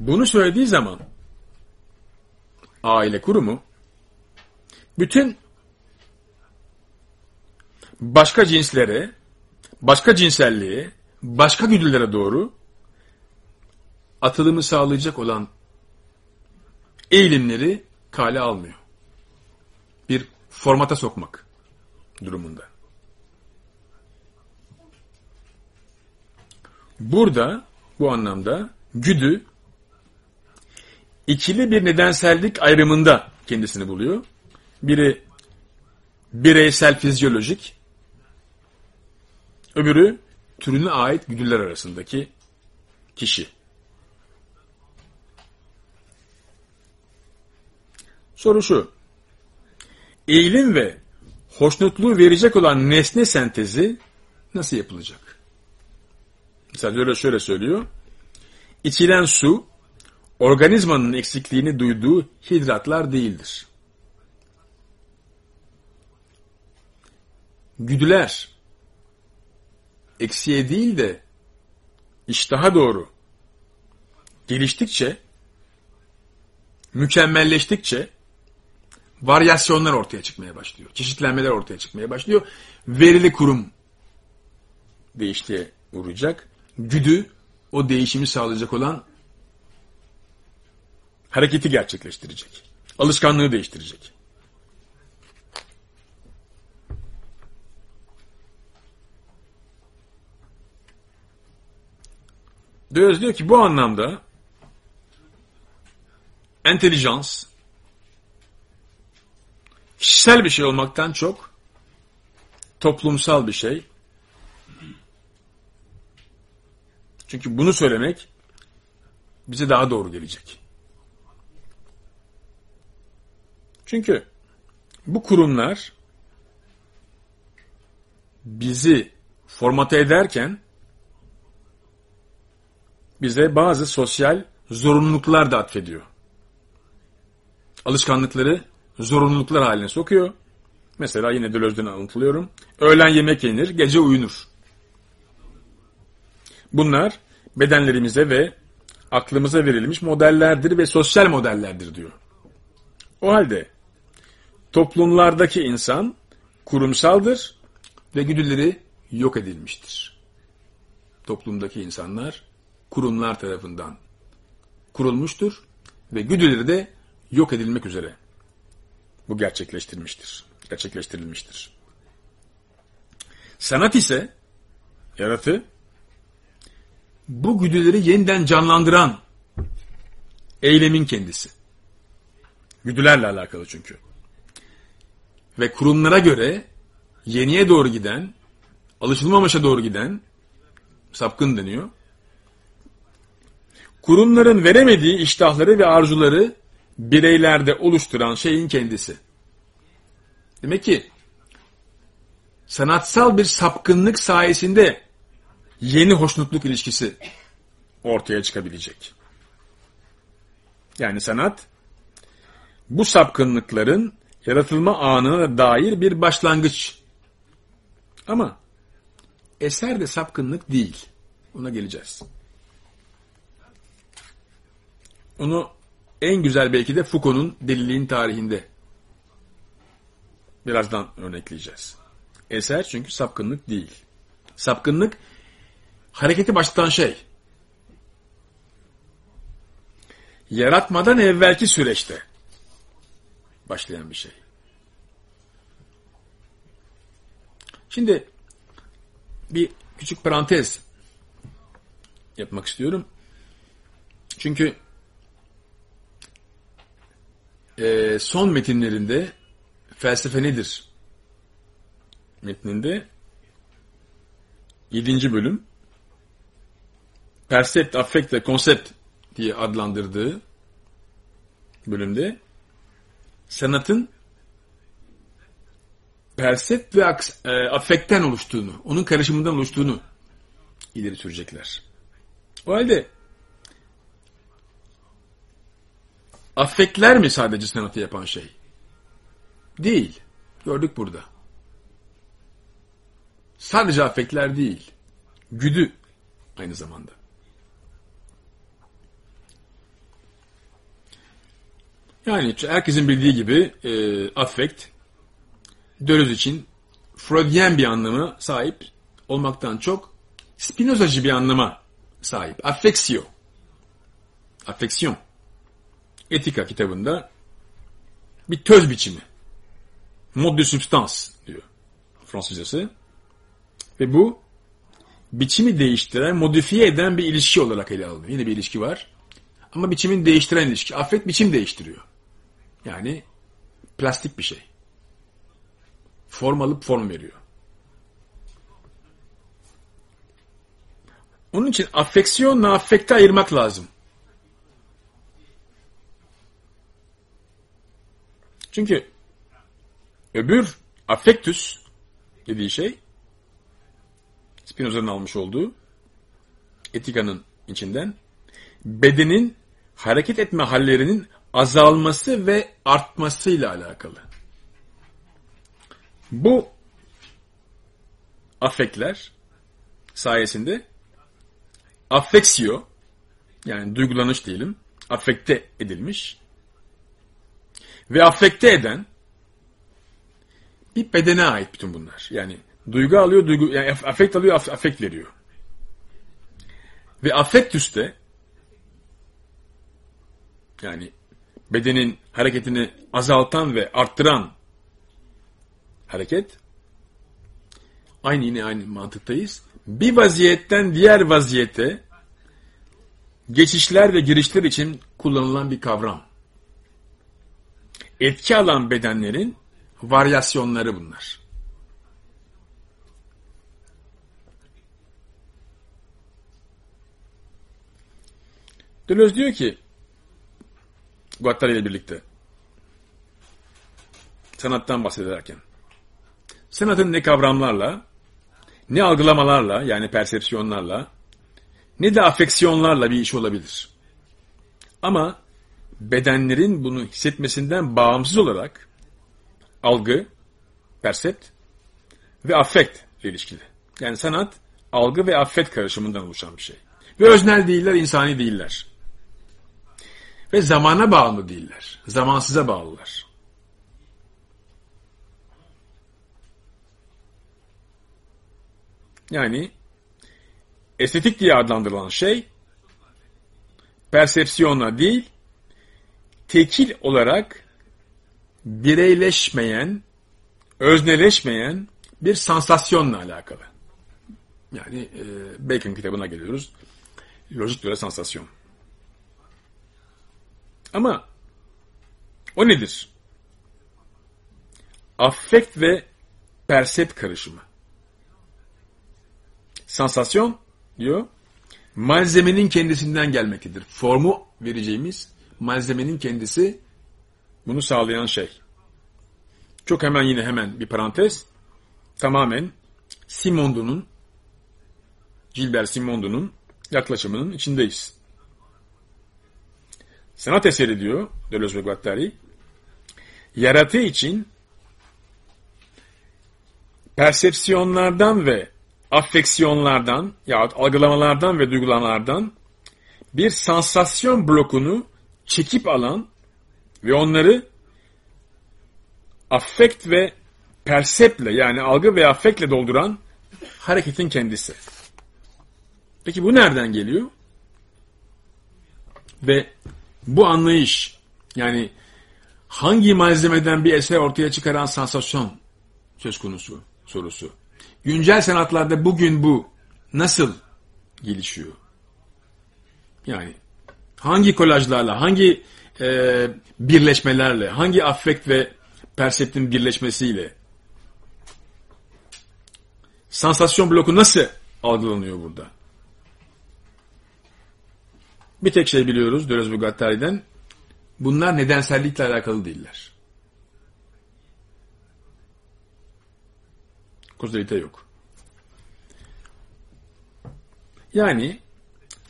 Speaker 1: bunu söylediği zaman aile kurumu bütün başka cinslere, başka cinselliğe, başka güdülere doğru atılımı sağlayacak olan eğilimleri kale almıyor. Bir formata sokmak durumunda. Burada bu anlamda güdü ikili bir nedensellik ayrımında kendisini buluyor. Biri bireysel fizyolojik, öbürü türüne ait güdüler arasındaki kişi. Soru şu. Eğilim ve hoşnutluğu verecek olan nesne sentezi nasıl yapılacak? Mesela şöyle, şöyle söylüyor. İçilen su, organizmanın eksikliğini duyduğu hidratlar değildir. Güdüler, eksiye değil de iştaha doğru geliştikçe, mükemmelleştikçe varyasyonlar ortaya çıkmaya başlıyor. Çeşitlenmeler ortaya çıkmaya başlıyor. Verili kurum değiştiğe uğrayacak. Güdü o değişimi sağlayacak olan hareketi gerçekleştirecek. Alışkanlığı değiştirecek. Döz diyor ki bu anlamda entelijans kişisel bir şey olmaktan çok toplumsal bir şey. Çünkü bunu söylemek bize daha doğru gelecek. Çünkü bu kurumlar bizi formate ederken bize bazı sosyal zorunluluklar da atfediyor. Alışkanlıkları zorunluluklar haline sokuyor. Mesela yine Deleuze'den anlatılıyorum. Öğlen yemek yenir, gece uyunur. Bunlar bedenlerimize ve aklımıza verilmiş modellerdir ve sosyal modellerdir diyor. O halde toplumlardaki insan kurumsaldır ve güdüleri yok edilmiştir. Toplumdaki insanlar kurumlar tarafından kurulmuştur ve güdüleri de yok edilmek üzere bu gerçekleştirilmiştir. Gerçekleştirilmiştir. Sanat ise yaratı bu güdüleri yeniden canlandıran eylemin kendisi. Güdülerle alakalı çünkü. Ve kurumlara göre yeniye doğru giden, alışılmamışa doğru giden sapkın deniyor. Kurumların veremediği iştahları ve arzuları bireylerde oluşturan şeyin kendisi. Demek ki sanatsal bir sapkınlık sayesinde yeni hoşnutluk ilişkisi ortaya çıkabilecek. Yani sanat bu sapkınlıkların yaratılma anına dair bir başlangıç. Ama eser de sapkınlık değil. Ona geleceğiz. Onu en güzel belki de Foucault'un deliliğin tarihinde birazdan örnekleyeceğiz. Eser çünkü sapkınlık değil. Sapkınlık hareketi başlatan şey. Yaratmadan evvelki süreçte başlayan bir şey. Şimdi bir küçük parantez yapmak istiyorum. Çünkü e, son metinlerinde felsefe nedir? Metninde yedinci bölüm percept, affect ve konsept diye adlandırdığı bölümde sanatın percept ve e, affekten oluştuğunu, onun karışımından oluştuğunu ileri sürecekler. O halde Affekler mi sadece sanatı yapan şey? Değil. Gördük burada. Sadece affekler değil. Güdü aynı zamanda. Yani herkesin bildiği gibi e, affekt Dölöz için Freudian bir anlamı sahip olmaktan çok Spinozacı bir anlama sahip. Affeksio. Affeksiyon. Etika kitabında bir töz biçimi. Mod de substance diyor Fransızcası. Ve bu biçimi değiştiren, modifiye eden bir ilişki olarak ele alınıyor. Yine bir ilişki var. Ama biçimin değiştiren ilişki. Affet biçim değiştiriyor. Yani plastik bir şey. Form alıp form veriyor. Onun için afeksiyonla affekte ayırmak lazım. Çünkü öbür affektüs dediği şey Spinoza'nın almış olduğu etikanın içinden bedenin hareket etme hallerinin azalması ve artmasıyla alakalı. Bu afekler sayesinde affeksiyo yani duygulanış diyelim affekte edilmiş ve affekte eden bir bedene ait bütün bunlar. Yani duygu alıyor, duygu yani afekt alıyor, afekt veriyor. Ve affektüs de yani bedenin hareketini azaltan ve arttıran hareket aynı yine aynı mantıktayız. Bir vaziyetten diğer vaziyete geçişler ve girişler için kullanılan bir kavram. Etki alan bedenlerin varyasyonları bunlar. Deleuze diyor ki Guattari ile birlikte sanattan bahsederken sanatın ne kavramlarla ne algılamalarla yani persepsiyonlarla ne de afeksiyonlarla bir iş olabilir. Ama bedenlerin bunu hissetmesinden bağımsız olarak algı, persept ve affekt ilişkili. Yani sanat algı ve affet karışımından oluşan bir şey. Ve öznel değiller, insani değiller. Ve zamana bağlı değiller. Zamansıza bağlılar. Yani estetik diye adlandırılan şey persepsiyonla değil, tekil olarak bireyleşmeyen, özneleşmeyen bir sansasyonla alakalı. Yani e, Bacon kitabına geliyoruz. Lojik ve sansasyon. Ama o nedir? Affekt ve persept karışımı. Sansasyon diyor, malzemenin kendisinden gelmektedir. Formu vereceğimiz malzemenin kendisi bunu sağlayan şey. Çok hemen yine hemen bir parantez. Tamamen Simondo'nun Gilbert Simondo'nun yaklaşımının içindeyiz. Sanat eseri diyor Deleuze ve Guattari. Yaratı için persepsiyonlardan ve affeksiyonlardan ya algılamalardan ve duygulamalardan bir sansasyon blokunu çekip alan ve onları affekt ve perseple yani algı ve affektle dolduran hareketin kendisi. Peki bu nereden geliyor? Ve bu anlayış yani hangi malzemeden bir eser ortaya çıkaran sansasyon söz konusu sorusu. Güncel sanatlarda bugün bu nasıl gelişiyor? Yani hangi kolajlarla, hangi e, birleşmelerle, hangi affekt ve perseptin birleşmesiyle sansasyon bloku nasıl algılanıyor burada? Bir tek şey biliyoruz Deleuze ve Guattari'den. Bunlar nedensellikle alakalı değiller. Kozalite yok. Yani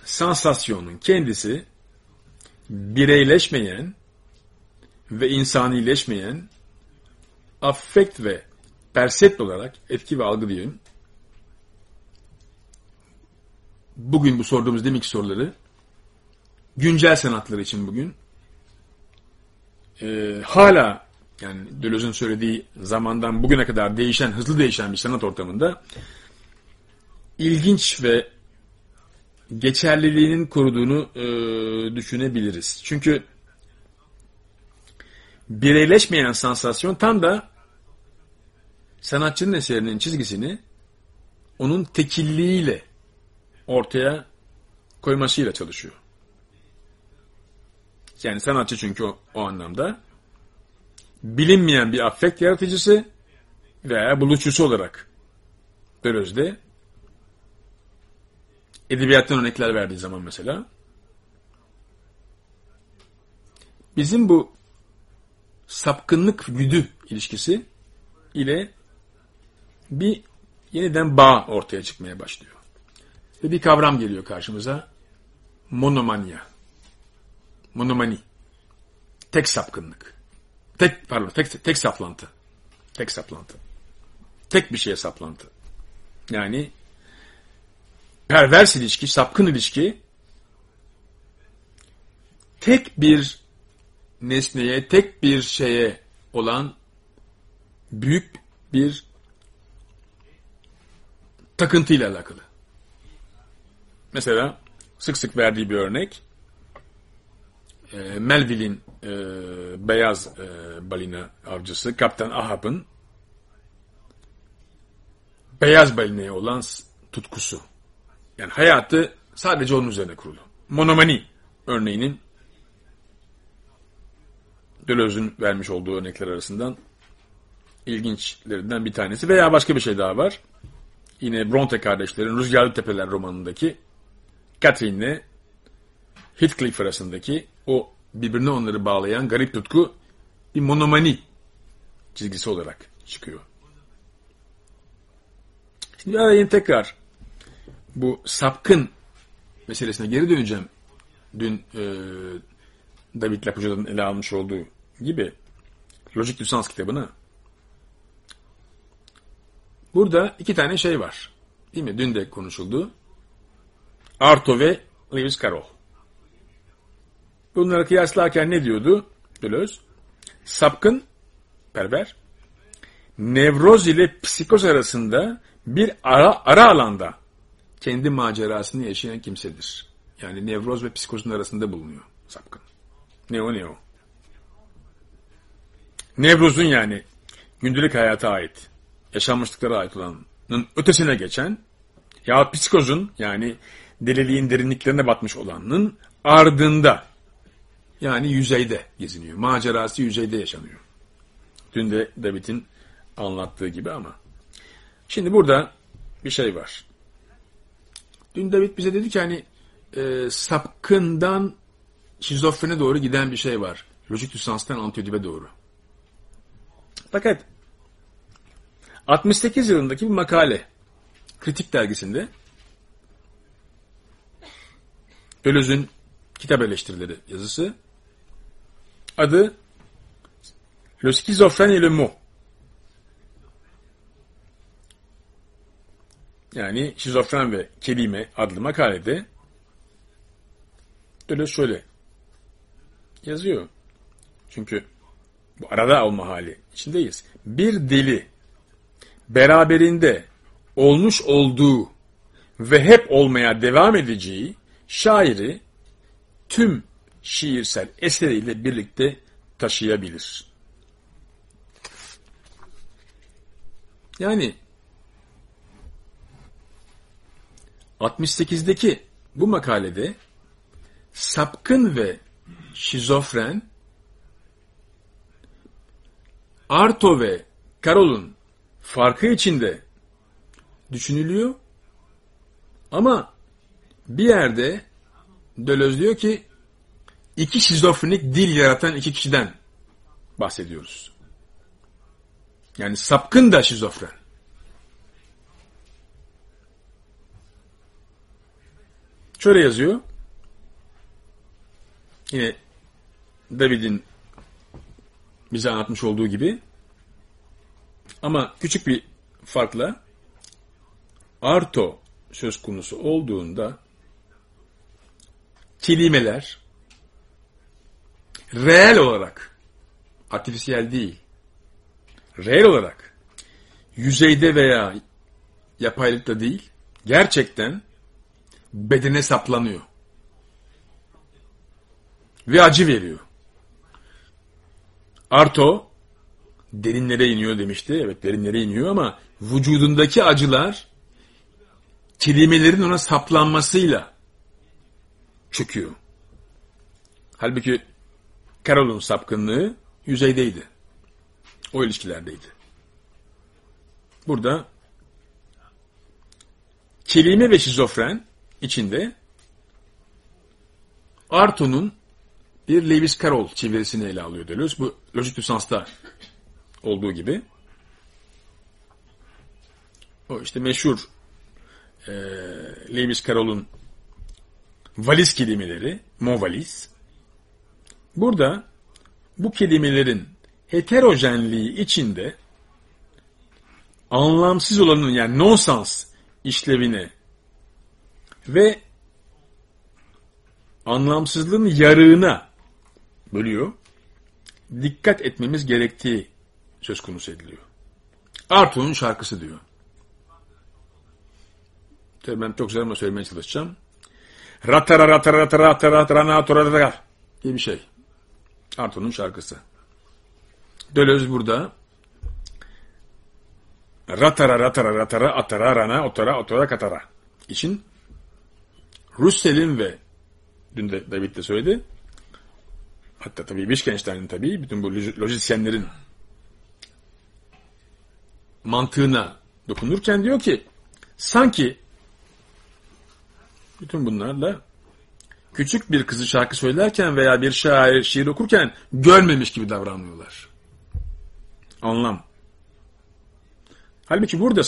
Speaker 1: sansasyonun kendisi bireyleşmeyen ve insanileşmeyen affekt ve persept olarak etki ve algı diyeyim. Bugün bu sorduğumuz demek soruları güncel sanatlar için bugün e, hala yani Deleuze'ün söylediği zamandan bugüne kadar değişen, hızlı değişen bir sanat ortamında ilginç ve geçerliliğinin koruduğunu e, düşünebiliriz. Çünkü bireyleşmeyen sansasyon tam da sanatçının eserinin çizgisini onun tekilliğiyle ortaya koymasıyla çalışıyor. Yani sanatçı çünkü o, o anlamda bilinmeyen bir affekt yaratıcısı veya buluşçusu olarak Deleuze'de edebiyattan örnekler verdiği zaman mesela bizim bu sapkınlık güdü ilişkisi ile bir yeniden bağ ortaya çıkmaya başlıyor. Ve bir kavram geliyor karşımıza. Monomanya. Monomani. Tek sapkınlık. Tek, pardon, tek, tek saplantı. Tek saplantı. Tek bir şeye saplantı. Yani pervers ilişki, sapkın ilişki tek bir nesneye, tek bir şeye olan büyük bir takıntıyla alakalı. Mesela sık sık verdiği bir örnek e, Melville'in e, beyaz e, balina avcısı Kaptan Ahab'ın beyaz balinaya olan tutkusu. Yani hayatı sadece onun üzerine kurulu. Monomani örneğinin Deleuze'ün vermiş olduğu örnekler arasından ilginçlerinden bir tanesi. Veya başka bir şey daha var. Yine Bronte kardeşlerin Rüzgarlı Tepeler romanındaki Catherine'le Heathcliff arasındaki o birbirine onları bağlayan garip tutku bir monomani çizgisi olarak çıkıyor. Şimdi arayın tekrar bu sapkın meselesine geri döneceğim. Dün e, David Lapuja'nın ele almış olduğu gibi Logik du Sens kitabını burada iki tane şey var. Değil mi? Dün de konuşuldu. Arto ve Lewis Carroll. Bunları kıyaslarken ne diyordu Deleuze? Sapkın, perver, nevroz ile psikoz arasında bir ara, ara alanda kendi macerasını yaşayan kimsedir. Yani nevroz ve psikozun arasında bulunuyor sapkın. Ne o ne o. Nevroz'un yani gündelik hayata ait, yaşanmışlıklara ait olanın ötesine geçen ya psikozun yani deliliğin derinliklerine batmış olanın ardında yani yüzeyde geziniyor. Macerası yüzeyde yaşanıyor. Dün de David'in anlattığı gibi ama. Şimdi burada bir şey var. Dün David bize dedi ki hani e, sapkından şizofrene doğru giden bir şey var. Lojik düsanstan antiyodibe doğru. Fakat 68 yılındaki bir makale Kritik dergisinde Deleuze'ün kitap eleştirileri yazısı adı Le schizophrène et le mot. Yani şizofren ve kelime adlı makalede Deleuze şöyle yazıyor. Çünkü bu arada olma hali içindeyiz. Bir deli beraberinde olmuş olduğu ve hep olmaya devam edeceği şairi tüm şiirsel eseriyle birlikte taşıyabilir. Yani 68'deki bu makalede sapkın ve şizofren Arto ve Carol'un farkı içinde düşünülüyor. Ama bir yerde Deleuze diyor ki iki şizofrenik dil yaratan iki kişiden bahsediyoruz. Yani sapkın da şizofren. Şöyle yazıyor. Yine David'in bize anlatmış olduğu gibi ama küçük bir farkla arto söz konusu olduğunda kelimeler reel olarak artifisiyel değil. Reel olarak yüzeyde veya yapaylıkta değil, gerçekten bedene saplanıyor. Ve acı veriyor. Arto derinlere iniyor demişti. Evet derinlere iniyor ama vücudundaki acılar kelimelerin ona saplanmasıyla çöküyor. Halbuki Carol'un sapkınlığı yüzeydeydi. O ilişkilerdeydi. Burada kelime ve şizofren içinde Arto'nun bir Lewis Carroll çevirisini ele alıyor Deleuze. Bu Logik du Sens'ta olduğu gibi. O işte meşhur e, Lewis Carroll'un valiz kelimeleri, movalis. Burada bu kelimelerin heterojenliği içinde anlamsız olanın yani nonsens işlevine ve anlamsızlığın yarığına bölüyor. Dikkat etmemiz gerektiği söz konusu ediliyor. Arthur'un şarkısı diyor. Tabii ben çok ama söylemeye çalışacağım. Ratara ratara ratara ratara ratara ratara ratara diye bir şey. Arthur'un şarkısı. Deleuze burada ratara ratara ratara atara rana otara otara katara için Russell'in ve dün de David de söyledi hatta tabii Wittgenstein'in tabii bütün bu lojisyenlerin mantığına dokunurken diyor ki sanki bütün bunlarla küçük bir kızı şarkı söylerken veya bir şair şiir okurken görmemiş gibi davranıyorlar. Anlam. Halbuki burada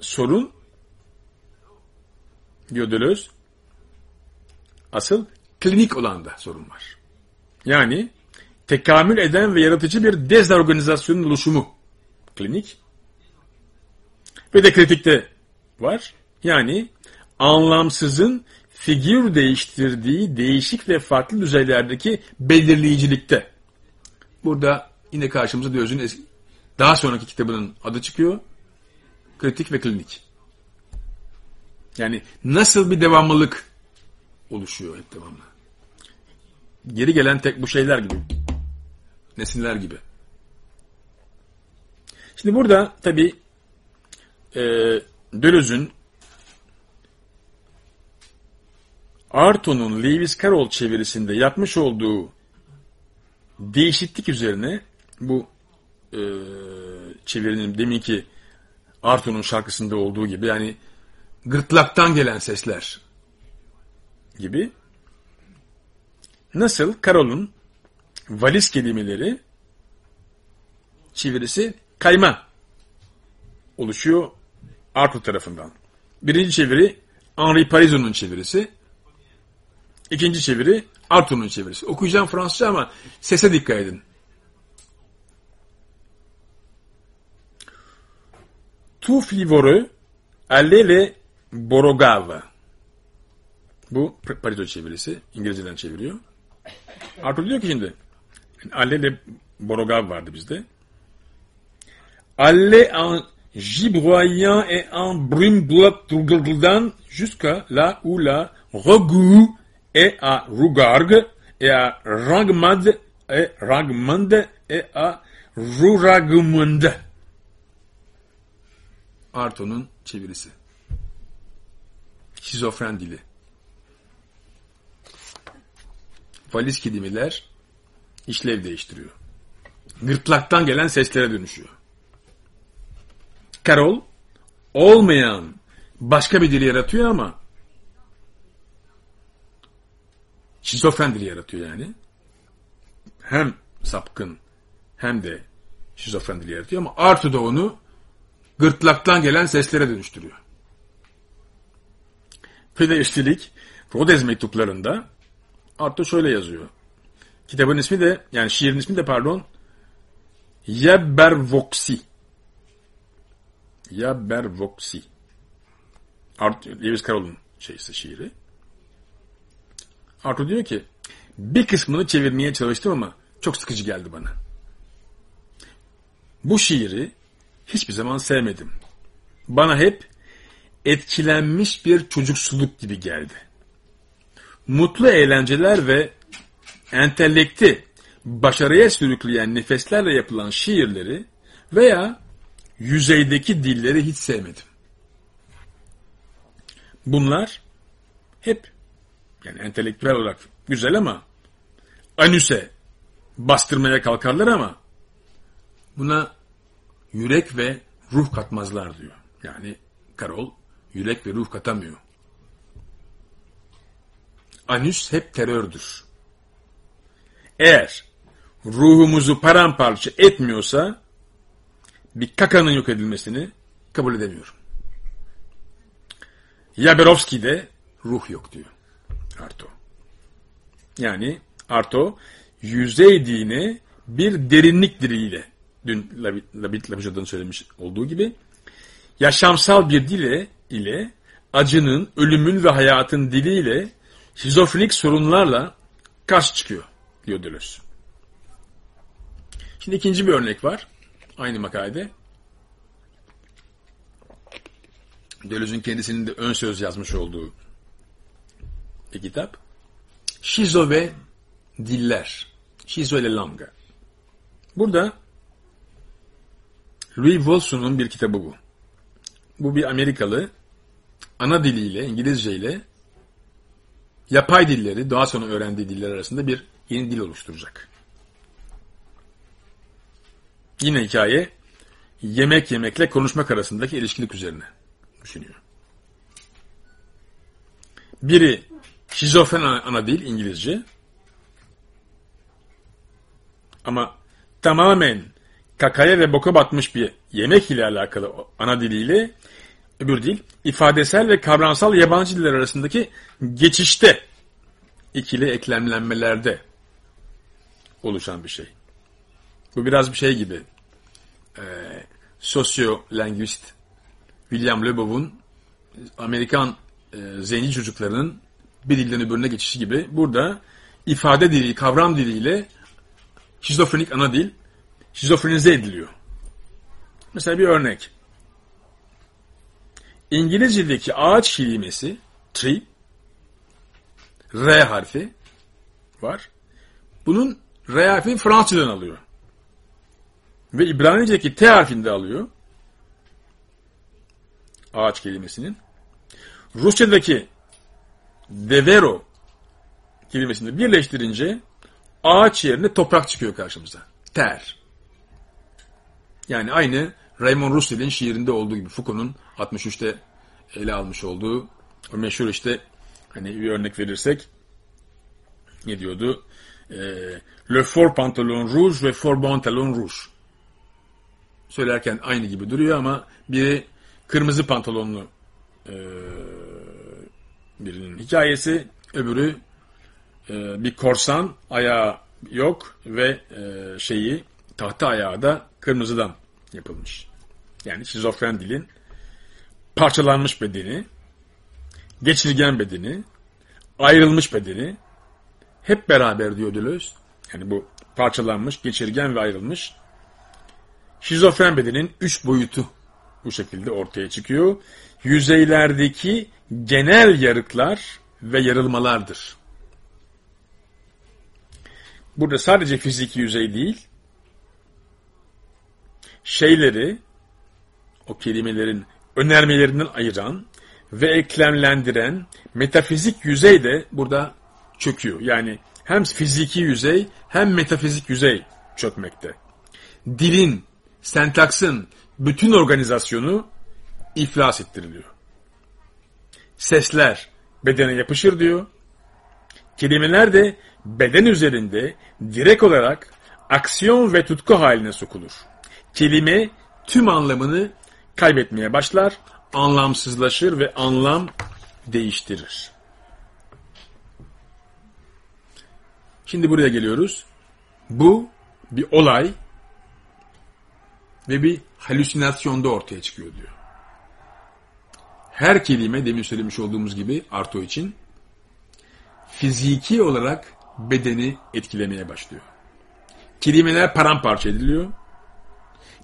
Speaker 1: sorun diyor Deleuze asıl klinik olan da sorun var. Yani tekamül eden ve yaratıcı bir dezorganizasyonun oluşumu klinik ve de kritikte var. Yani anlamsızın figür değiştirdiği değişik ve farklı düzeylerdeki belirleyicilikte. Burada yine karşımıza Deleuze'ün daha sonraki kitabının adı çıkıyor. Kritik ve klinik. Yani nasıl bir devamlılık oluşuyor hep devamlı. Geri gelen tek bu şeyler gibi. Nesiller gibi. Şimdi burada tabi e, Deleuze'ün Arto'nun Lewis Carroll çevirisinde yapmış olduğu değişiklik üzerine bu e, çevirinin deminki Arto'nun şarkısında olduğu gibi yani gırtlaktan gelen sesler gibi nasıl Carroll'un valiz kelimeleri çevirisi kayma oluşuyor Arto tarafından. Birinci çeviri Henri Parizeau'nun çevirisi. İkinci çeviri Arto'nun çevirisi. Okuyacağım Fransızca ama sese dikkat edin. Tout Flivoreux, Alle le Borogave. Bu Parizo çevirisi. İngilizceden çeviriyor. Arthur diyor ki şimdi Alle le Borogave vardı bizde. Alle en gibroyant et en brume jusqu'à là où la regou est à rougargue et à rangmad et rangmand et à rouragmand. Arto'nun çevirisi. Şizofren dili. Valiz kelimeler işlev değiştiriyor. Gırtlaktan gelen seslere dönüşüyor. Karol olmayan başka bir dili yaratıyor ama şizofren dili yaratıyor yani. Hem sapkın hem de şizofren dili yaratıyor ama Artu da onu gırtlaktan gelen seslere dönüştürüyor. Ve de üstelik Rodez mektuplarında Arto şöyle yazıyor. Kitabın ismi de yani şiirin ismi de pardon Yebbervoksi. Yebbervoksi. Art, Lewis Carroll'un şeysi şiiri. Arto diyor ki bir kısmını çevirmeye çalıştım ama çok sıkıcı geldi bana. Bu şiiri hiçbir zaman sevmedim. Bana hep etkilenmiş bir çocuksuluk gibi geldi. Mutlu eğlenceler ve entellekti başarıya sürükleyen nefeslerle yapılan şiirleri veya yüzeydeki dilleri hiç sevmedim. Bunlar hep yani entelektüel olarak güzel ama anüse bastırmaya kalkarlar ama buna yürek ve ruh katmazlar diyor. Yani Karol yürek ve ruh katamıyor. Anüs hep terördür. Eğer ruhumuzu paramparça etmiyorsa bir kakanın yok edilmesini kabul edemiyorum. Yaberovski'de ruh yok diyor Arto. Yani Arto yüzey dini bir derinlik diliyle dün Labit Labijada'nın söylemiş olduğu gibi yaşamsal bir dile ile acının, ölümün ve hayatın diliyle şizofrenik sorunlarla karşı çıkıyor diyor Deleuze. Şimdi ikinci bir örnek var. Aynı makalede. Deleuze'ün kendisinin de ön söz yazmış olduğu bir kitap. Şizo ve Diller. Şizo ile Langa. Burada Louis Wolfson'un bir kitabı bu. Bu bir Amerikalı ana diliyle, İngilizce ile yapay dilleri, daha sonra öğrendiği diller arasında bir yeni dil oluşturacak. Yine hikaye yemek yemekle konuşmak arasındaki ilişkilik üzerine düşünüyor. Biri şizofren ana dil İngilizce ama tamamen kakaya ve boka batmış bir yemek ile alakalı ana diliyle öbür dil ifadesel ve kavramsal yabancı diller arasındaki geçişte ikili eklemlenmelerde oluşan bir şey. Bu biraz bir şey gibi. Ee, sosyo-lingüist William Lebow'un Amerikan e, zenci çocuklarının bir dilden öbürüne geçişi gibi burada ifade dili, kavram diliyle şizofrenik ana dil şizofrenize ediliyor. Mesela bir örnek. İngilizce'deki ağaç kelimesi tree R harfi var. Bunun R harfini Fransızdan alıyor. Ve İbranice'deki T harfini de alıyor. Ağaç kelimesinin. Rusça'daki devero kelimesini birleştirince ağaç yerine toprak çıkıyor karşımıza. Ter. Yani aynı Raymond Roussel'in şiirinde olduğu gibi Foucault'un 63'te ele almış olduğu o meşhur işte hani bir örnek verirsek ne diyordu? E, Le fort pantalon rouge ve fort pantalon rouge. Söylerken aynı gibi duruyor ama biri kırmızı pantolonlu e, birinin hikayesi, öbürü e, bir korsan ayağı yok ve e, şeyi tahta ayağı da kırmızıdan yapılmış. Yani şizofren dilin parçalanmış bedeni, geçirgen bedeni, ayrılmış bedeni hep beraber diyor Deleuze. Yani bu parçalanmış, geçirgen ve ayrılmış şizofren bedenin üç boyutu bu şekilde ortaya çıkıyor. Yüzeylerdeki genel yarıklar ve yarılmalardır. Burada sadece fiziki yüzey değil, şeyleri, o kelimelerin önermelerinden ayıran ve eklemlendiren metafizik yüzey de burada çöküyor. Yani hem fiziki yüzey hem metafizik yüzey çökmekte. Dilin, sentaksın bütün organizasyonu iflas ettiriliyor. Sesler bedene yapışır diyor. Kelimeler de beden üzerinde direkt olarak aksiyon ve tutku haline sokulur. Kelime tüm anlamını kaybetmeye başlar, anlamsızlaşır ve anlam değiştirir. Şimdi buraya geliyoruz. Bu bir olay ve bir halüsinasyonda ortaya çıkıyor diyor. Her kelime demin söylemiş olduğumuz gibi Arto için fiziki olarak bedeni etkilemeye başlıyor. Kelimeler paramparça ediliyor.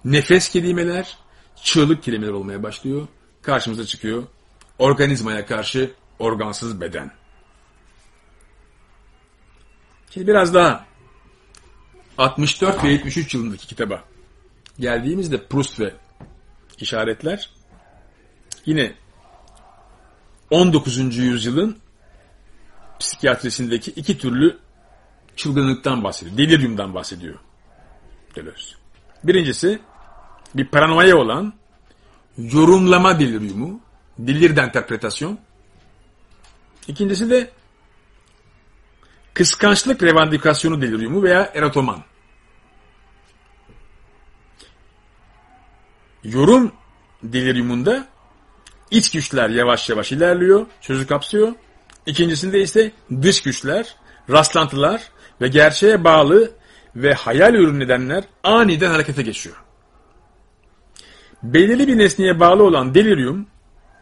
Speaker 1: Nefes kelimeler, çığlık kelimeler olmaya başlıyor. Karşımıza çıkıyor. Organizmaya karşı organsız beden. Şimdi biraz daha 64 ve 73 yılındaki kitaba geldiğimizde Proust ve işaretler yine 19. yüzyılın psikiyatrisindeki iki türlü çılgınlıktan bahsediyor. Deliryumdan bahsediyor Deleuze. Birincisi bir paranoya olan yorumlama deliryumu, delirden interpretasyon. İkincisi de kıskançlık revandikasyonu deliryumu veya erotoman. Yorum deliryumunda iç güçler yavaş yavaş ilerliyor, sözü kapsıyor. İkincisinde ise dış güçler, rastlantılar ve gerçeğe bağlı ve hayal ürün nedenler aniden harekete geçiyor. Belirli bir nesneye bağlı olan deliryum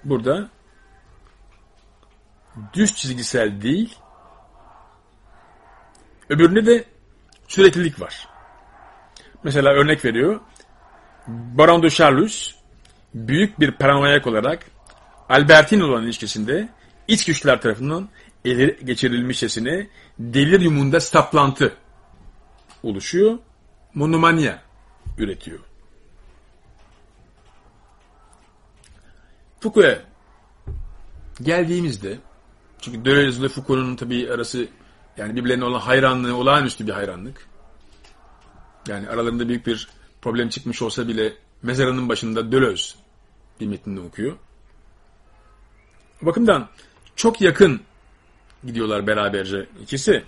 Speaker 1: burada düz çizgisel değil, öbüründe de süreklilik var. Mesela örnek veriyor. Baron de Charlus büyük bir paranoyak olarak Albertine olan ilişkisinde iç güçler tarafından ele geçirilmişçesine deliryumunda saplantı oluşuyor. Monomanya üretiyor. Foucault'a geldiğimizde çünkü Deleuze ile Foucault'un tabii arası yani birbirlerine olan hayranlığı olağanüstü bir hayranlık. Yani aralarında büyük bir problem çıkmış olsa bile mezarının başında Deleuze bir metnini okuyor. Bakımdan çok yakın gidiyorlar beraberce ikisi.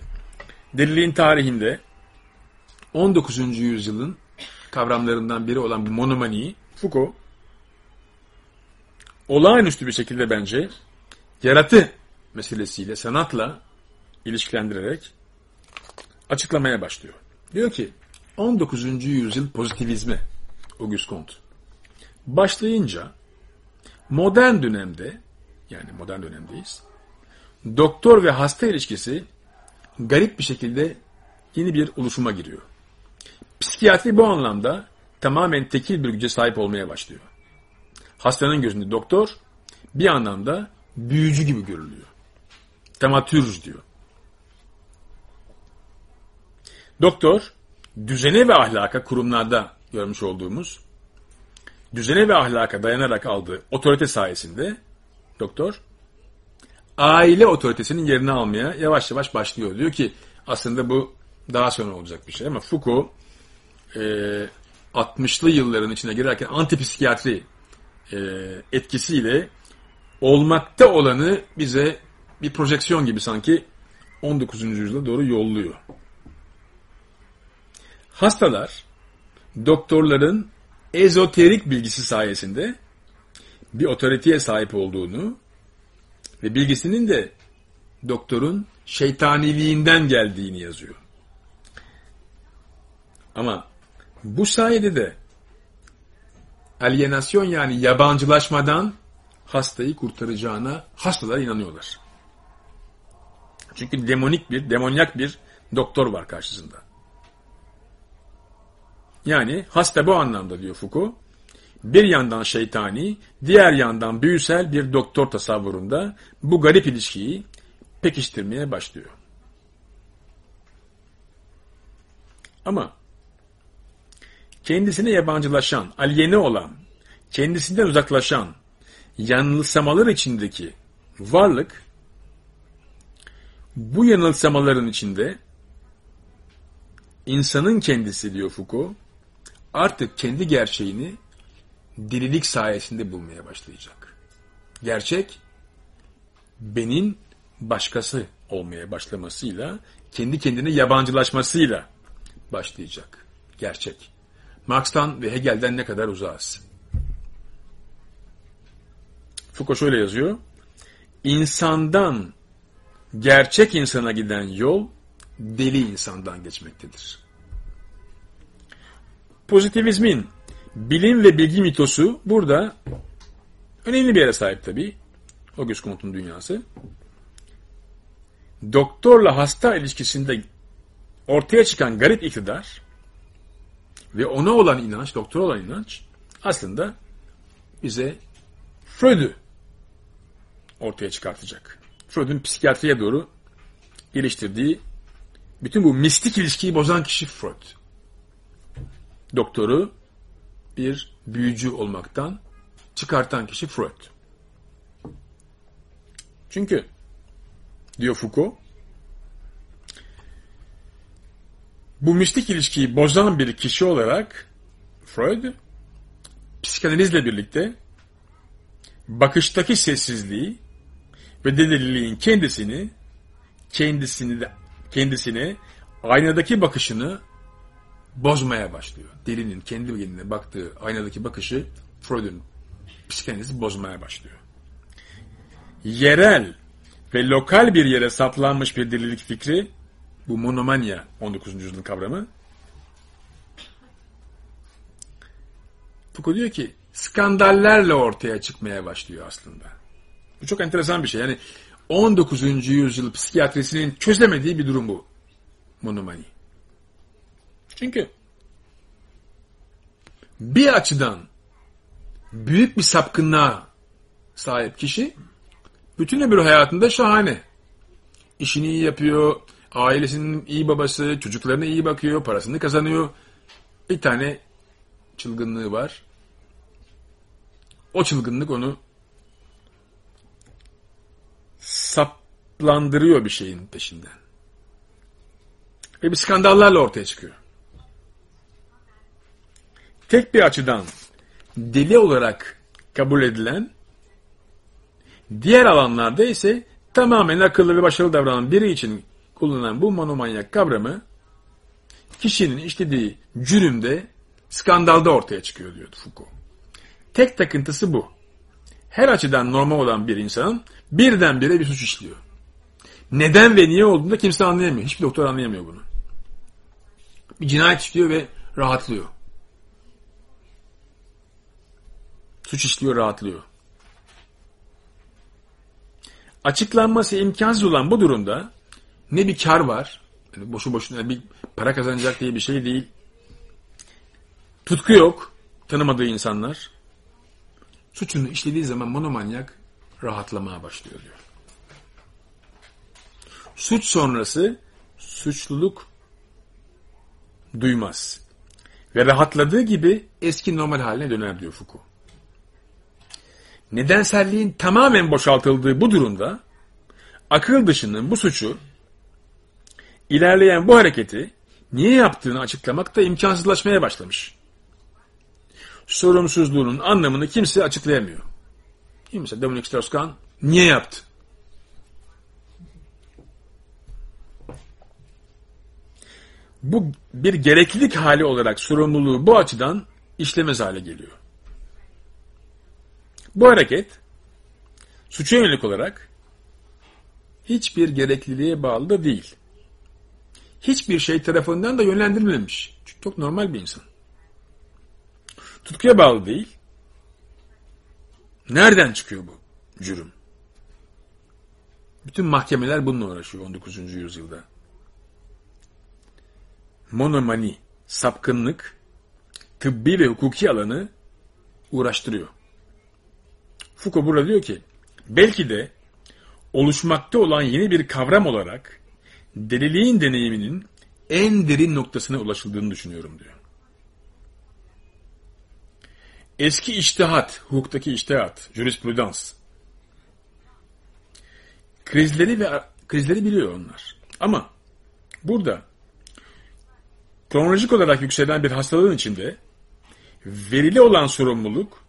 Speaker 1: Deliliğin tarihinde 19. yüzyılın kavramlarından biri olan bu monomaniyi Foucault olağanüstü bir şekilde bence yaratı meselesiyle, sanatla ilişkilendirerek açıklamaya başlıyor. Diyor ki 19. yüzyıl pozitivizmi Auguste Comte başlayınca modern dönemde yani modern dönemdeyiz doktor ve hasta ilişkisi garip bir şekilde yeni bir oluşuma giriyor. Psikiyatri bu anlamda tamamen tekil bir güce sahip olmaya başlıyor. Hastanın gözünde doktor bir anlamda büyücü gibi görülüyor. Tematürj diyor. Doktor, düzene ve ahlaka kurumlarda görmüş olduğumuz, düzene ve ahlaka dayanarak aldığı otorite sayesinde doktor, aile otoritesinin yerini almaya yavaş yavaş başlıyor. Diyor ki aslında bu daha sonra olacak bir şey ama Foucault e, 60'lı yılların içine girerken antipsikiyatri e, etkisiyle olmakta olanı bize bir projeksiyon gibi sanki 19. yüzyıla doğru yolluyor. Hastalar doktorların ezoterik bilgisi sayesinde bir otoriteye sahip olduğunu ve bilgisinin de doktorun şeytaniliğinden geldiğini yazıyor. Ama bu sayede de alienasyon yani yabancılaşmadan hastayı kurtaracağına hastalar inanıyorlar. Çünkü demonik bir, demonyak bir doktor var karşısında. Yani hasta bu anlamda diyor Foucault, bir yandan şeytani, diğer yandan büyüsel bir doktor tasavvurunda bu garip ilişkiyi pekiştirmeye başlıyor. Ama kendisine yabancılaşan, alieni olan, kendisinden uzaklaşan, yanılsamalar içindeki varlık, bu yanılsamaların içinde insanın kendisi diyor Foucault, artık kendi gerçeğini dirilik sayesinde bulmaya başlayacak. Gerçek, benim başkası olmaya başlamasıyla, kendi kendine yabancılaşmasıyla başlayacak. Gerçek. Marx'tan ve Hegel'den ne kadar uzağız. Foucault şöyle yazıyor. İnsandan gerçek insana giden yol deli insandan geçmektedir. Pozitivizmin bilim ve bilgi mitosu burada önemli bir yere sahip tabii. Auguste Comte'un dünyası. Doktorla hasta ilişkisinde ortaya çıkan garip iktidar Ve ona olan inanç, doktora olan inanç aslında bize Freud'u ortaya çıkartacak. Freud'un psikiyatriye doğru geliştirdiği bütün bu mistik ilişkiyi bozan kişi Freud. Doktoru bir büyücü olmaktan çıkartan kişi Freud. Çünkü diyor Foucault bu mistik ilişkiyi bozan bir kişi olarak Freud psikanalizle birlikte bakıştaki sessizliği ve deliliğin kendisini kendisini de, kendisine aynadaki bakışını bozmaya başlıyor. Delinin kendi kendine baktığı aynadaki bakışı Freud'un psikanalizi bozmaya başlıyor. Yerel ve lokal bir yere saplanmış bir delilik fikri bu monomanya 19. yüzyılın kavramı. Foucault diyor ki skandallerle ortaya çıkmaya başlıyor aslında. Bu çok enteresan bir şey. Yani 19. yüzyıl psikiyatrisinin çözemediği bir durum bu. Monomani. Çünkü bir açıdan büyük bir sapkınlığa sahip kişi bütün öbür hayatında şahane. İşini iyi yapıyor, ailesinin iyi babası, çocuklarına iyi bakıyor, parasını kazanıyor. Bir tane çılgınlığı var. O çılgınlık onu saplandırıyor bir şeyin peşinden. Ve bir skandallarla ortaya çıkıyor. Tek bir açıdan deli olarak kabul edilen, diğer alanlarda ise tamamen akıllı ve başarılı davranan biri için kullanılan bu monomanyak kavramı kişinin işlediği cürümde, skandalda ortaya çıkıyor diyordu Foucault. Tek takıntısı bu. Her açıdan normal olan bir insanın birdenbire bir suç işliyor. Neden ve niye olduğunu da kimse anlayamıyor. Hiçbir doktor anlayamıyor bunu. Bir cinayet işliyor ve rahatlıyor. Suç işliyor, rahatlıyor. Açıklanması imkansız olan bu durumda ne bir kar var, yani boşu boşuna bir para kazanacak diye bir şey değil. Tutku yok, tanımadığı insanlar. Suçunu işlediği zaman monomanyak rahatlamaya başlıyor diyor. Suç sonrası suçluluk duymaz. Ve rahatladığı gibi eski normal haline döner diyor Foucault. Nedenselliğin tamamen boşaltıldığı bu durumda akıl dışının bu suçu ilerleyen bu hareketi niye yaptığını açıklamak da imkansızlaşmaya başlamış. Sorumsuzluğunun anlamını kimse açıklayamıyor. Mesela Dominic Strauss-Kahn niye yaptı? Bu bir gereklilik hali olarak sorumluluğu bu açıdan işlemez hale geliyor. Bu hareket suça yönelik olarak hiçbir gerekliliğe bağlı da değil. Hiçbir şey tarafından da yönlendirilmemiş. Çünkü çok normal bir insan. Tutkuya bağlı değil. Nereden çıkıyor bu cürüm? Bütün mahkemeler bununla uğraşıyor 19. yüzyılda. Monomani, sapkınlık, tıbbi ve hukuki alanı uğraştırıyor. Foucault burada diyor ki, belki de oluşmakta olan yeni bir kavram olarak deliliğin deneyiminin en derin noktasına ulaşıldığını düşünüyorum diyor. Eski iştihat, hukuktaki iştihat, jurisprudans. Krizleri ve krizleri biliyor onlar. Ama burada kronolojik olarak yükselen bir hastalığın içinde verili olan sorumluluk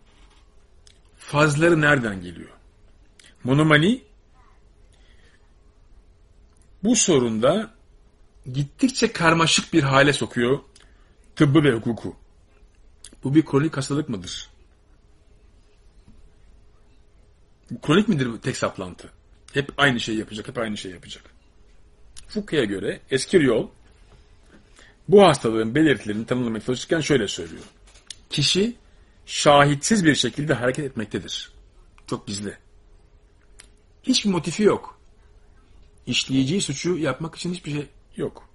Speaker 1: fazları nereden geliyor? Monomani bu sorunda gittikçe karmaşık bir hale sokuyor tıbbı ve hukuku. Bu bir kronik hastalık mıdır? Kronik midir tek saplantı? Hep aynı şeyi yapacak, hep aynı şeyi yapacak. Foucault'a göre eski yol bu hastalığın belirtilerini tanımlamaya çalışırken şöyle söylüyor. Kişi şahitsiz bir şekilde hareket etmektedir. Çok gizli. Hiçbir motifi yok. İşleyeceği suçu yapmak için hiçbir şey yok.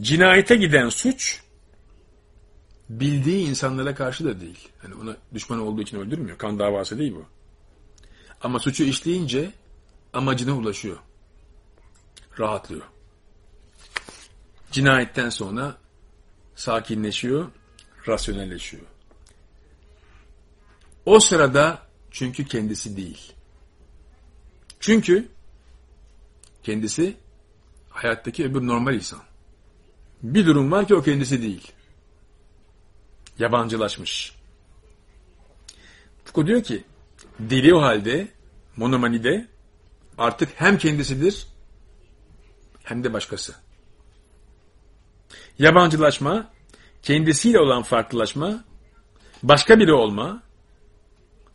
Speaker 1: cinayete giden suç bildiği insanlara karşı da değil. Yani ona düşman olduğu için öldürmüyor. Kan davası değil bu. Ama suçu işleyince amacına ulaşıyor. Rahatlıyor. Cinayetten sonra sakinleşiyor, rasyonelleşiyor. O sırada çünkü kendisi değil. Çünkü kendisi hayattaki öbür normal insan. Bir durum var ki o kendisi değil. Yabancılaşmış. Foucault diyor ki deli o halde monomanide artık hem kendisidir hem de başkası. Yabancılaşma, kendisiyle olan farklılaşma, başka biri olma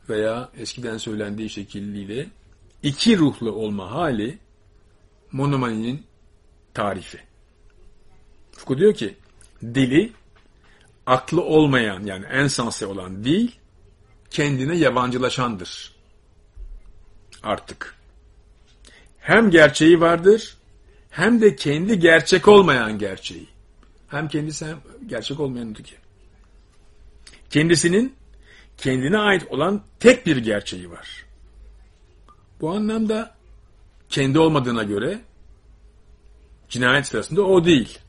Speaker 1: veya eskiden söylendiği şekliyle iki ruhlu olma hali monomaninin tarifi. Foucault diyor ki deli aklı olmayan yani ensanse olan değil kendine yabancılaşandır. Artık. Hem gerçeği vardır hem de kendi gerçek olmayan gerçeği. Hem kendisi hem gerçek olmayan öteki. Kendisinin kendine ait olan tek bir gerçeği var. Bu anlamda kendi olmadığına göre cinayet sırasında o değil.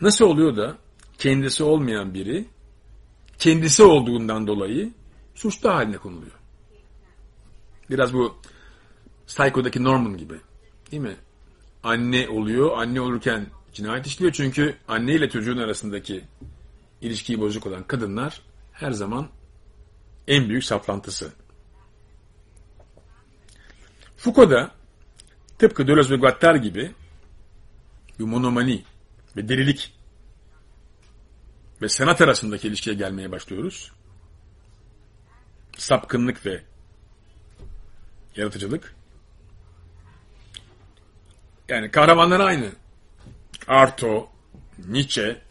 Speaker 1: Nasıl oluyor da kendisi olmayan biri kendisi olduğundan dolayı suçlu haline konuluyor. Biraz bu Psycho'daki Norman gibi. Değil mi? Anne oluyor. Anne olurken cinayet işliyor. Çünkü anne ile çocuğun arasındaki ilişkiyi bozuk olan kadınlar her zaman en büyük saplantısı. Foucault'da tıpkı Deleuze ve Guattari gibi bir monomani ve delilik ve sanat arasındaki ilişkiye gelmeye başlıyoruz. Sapkınlık ve yaratıcılık. Yani kahramanlar aynı. Arto, Nietzsche.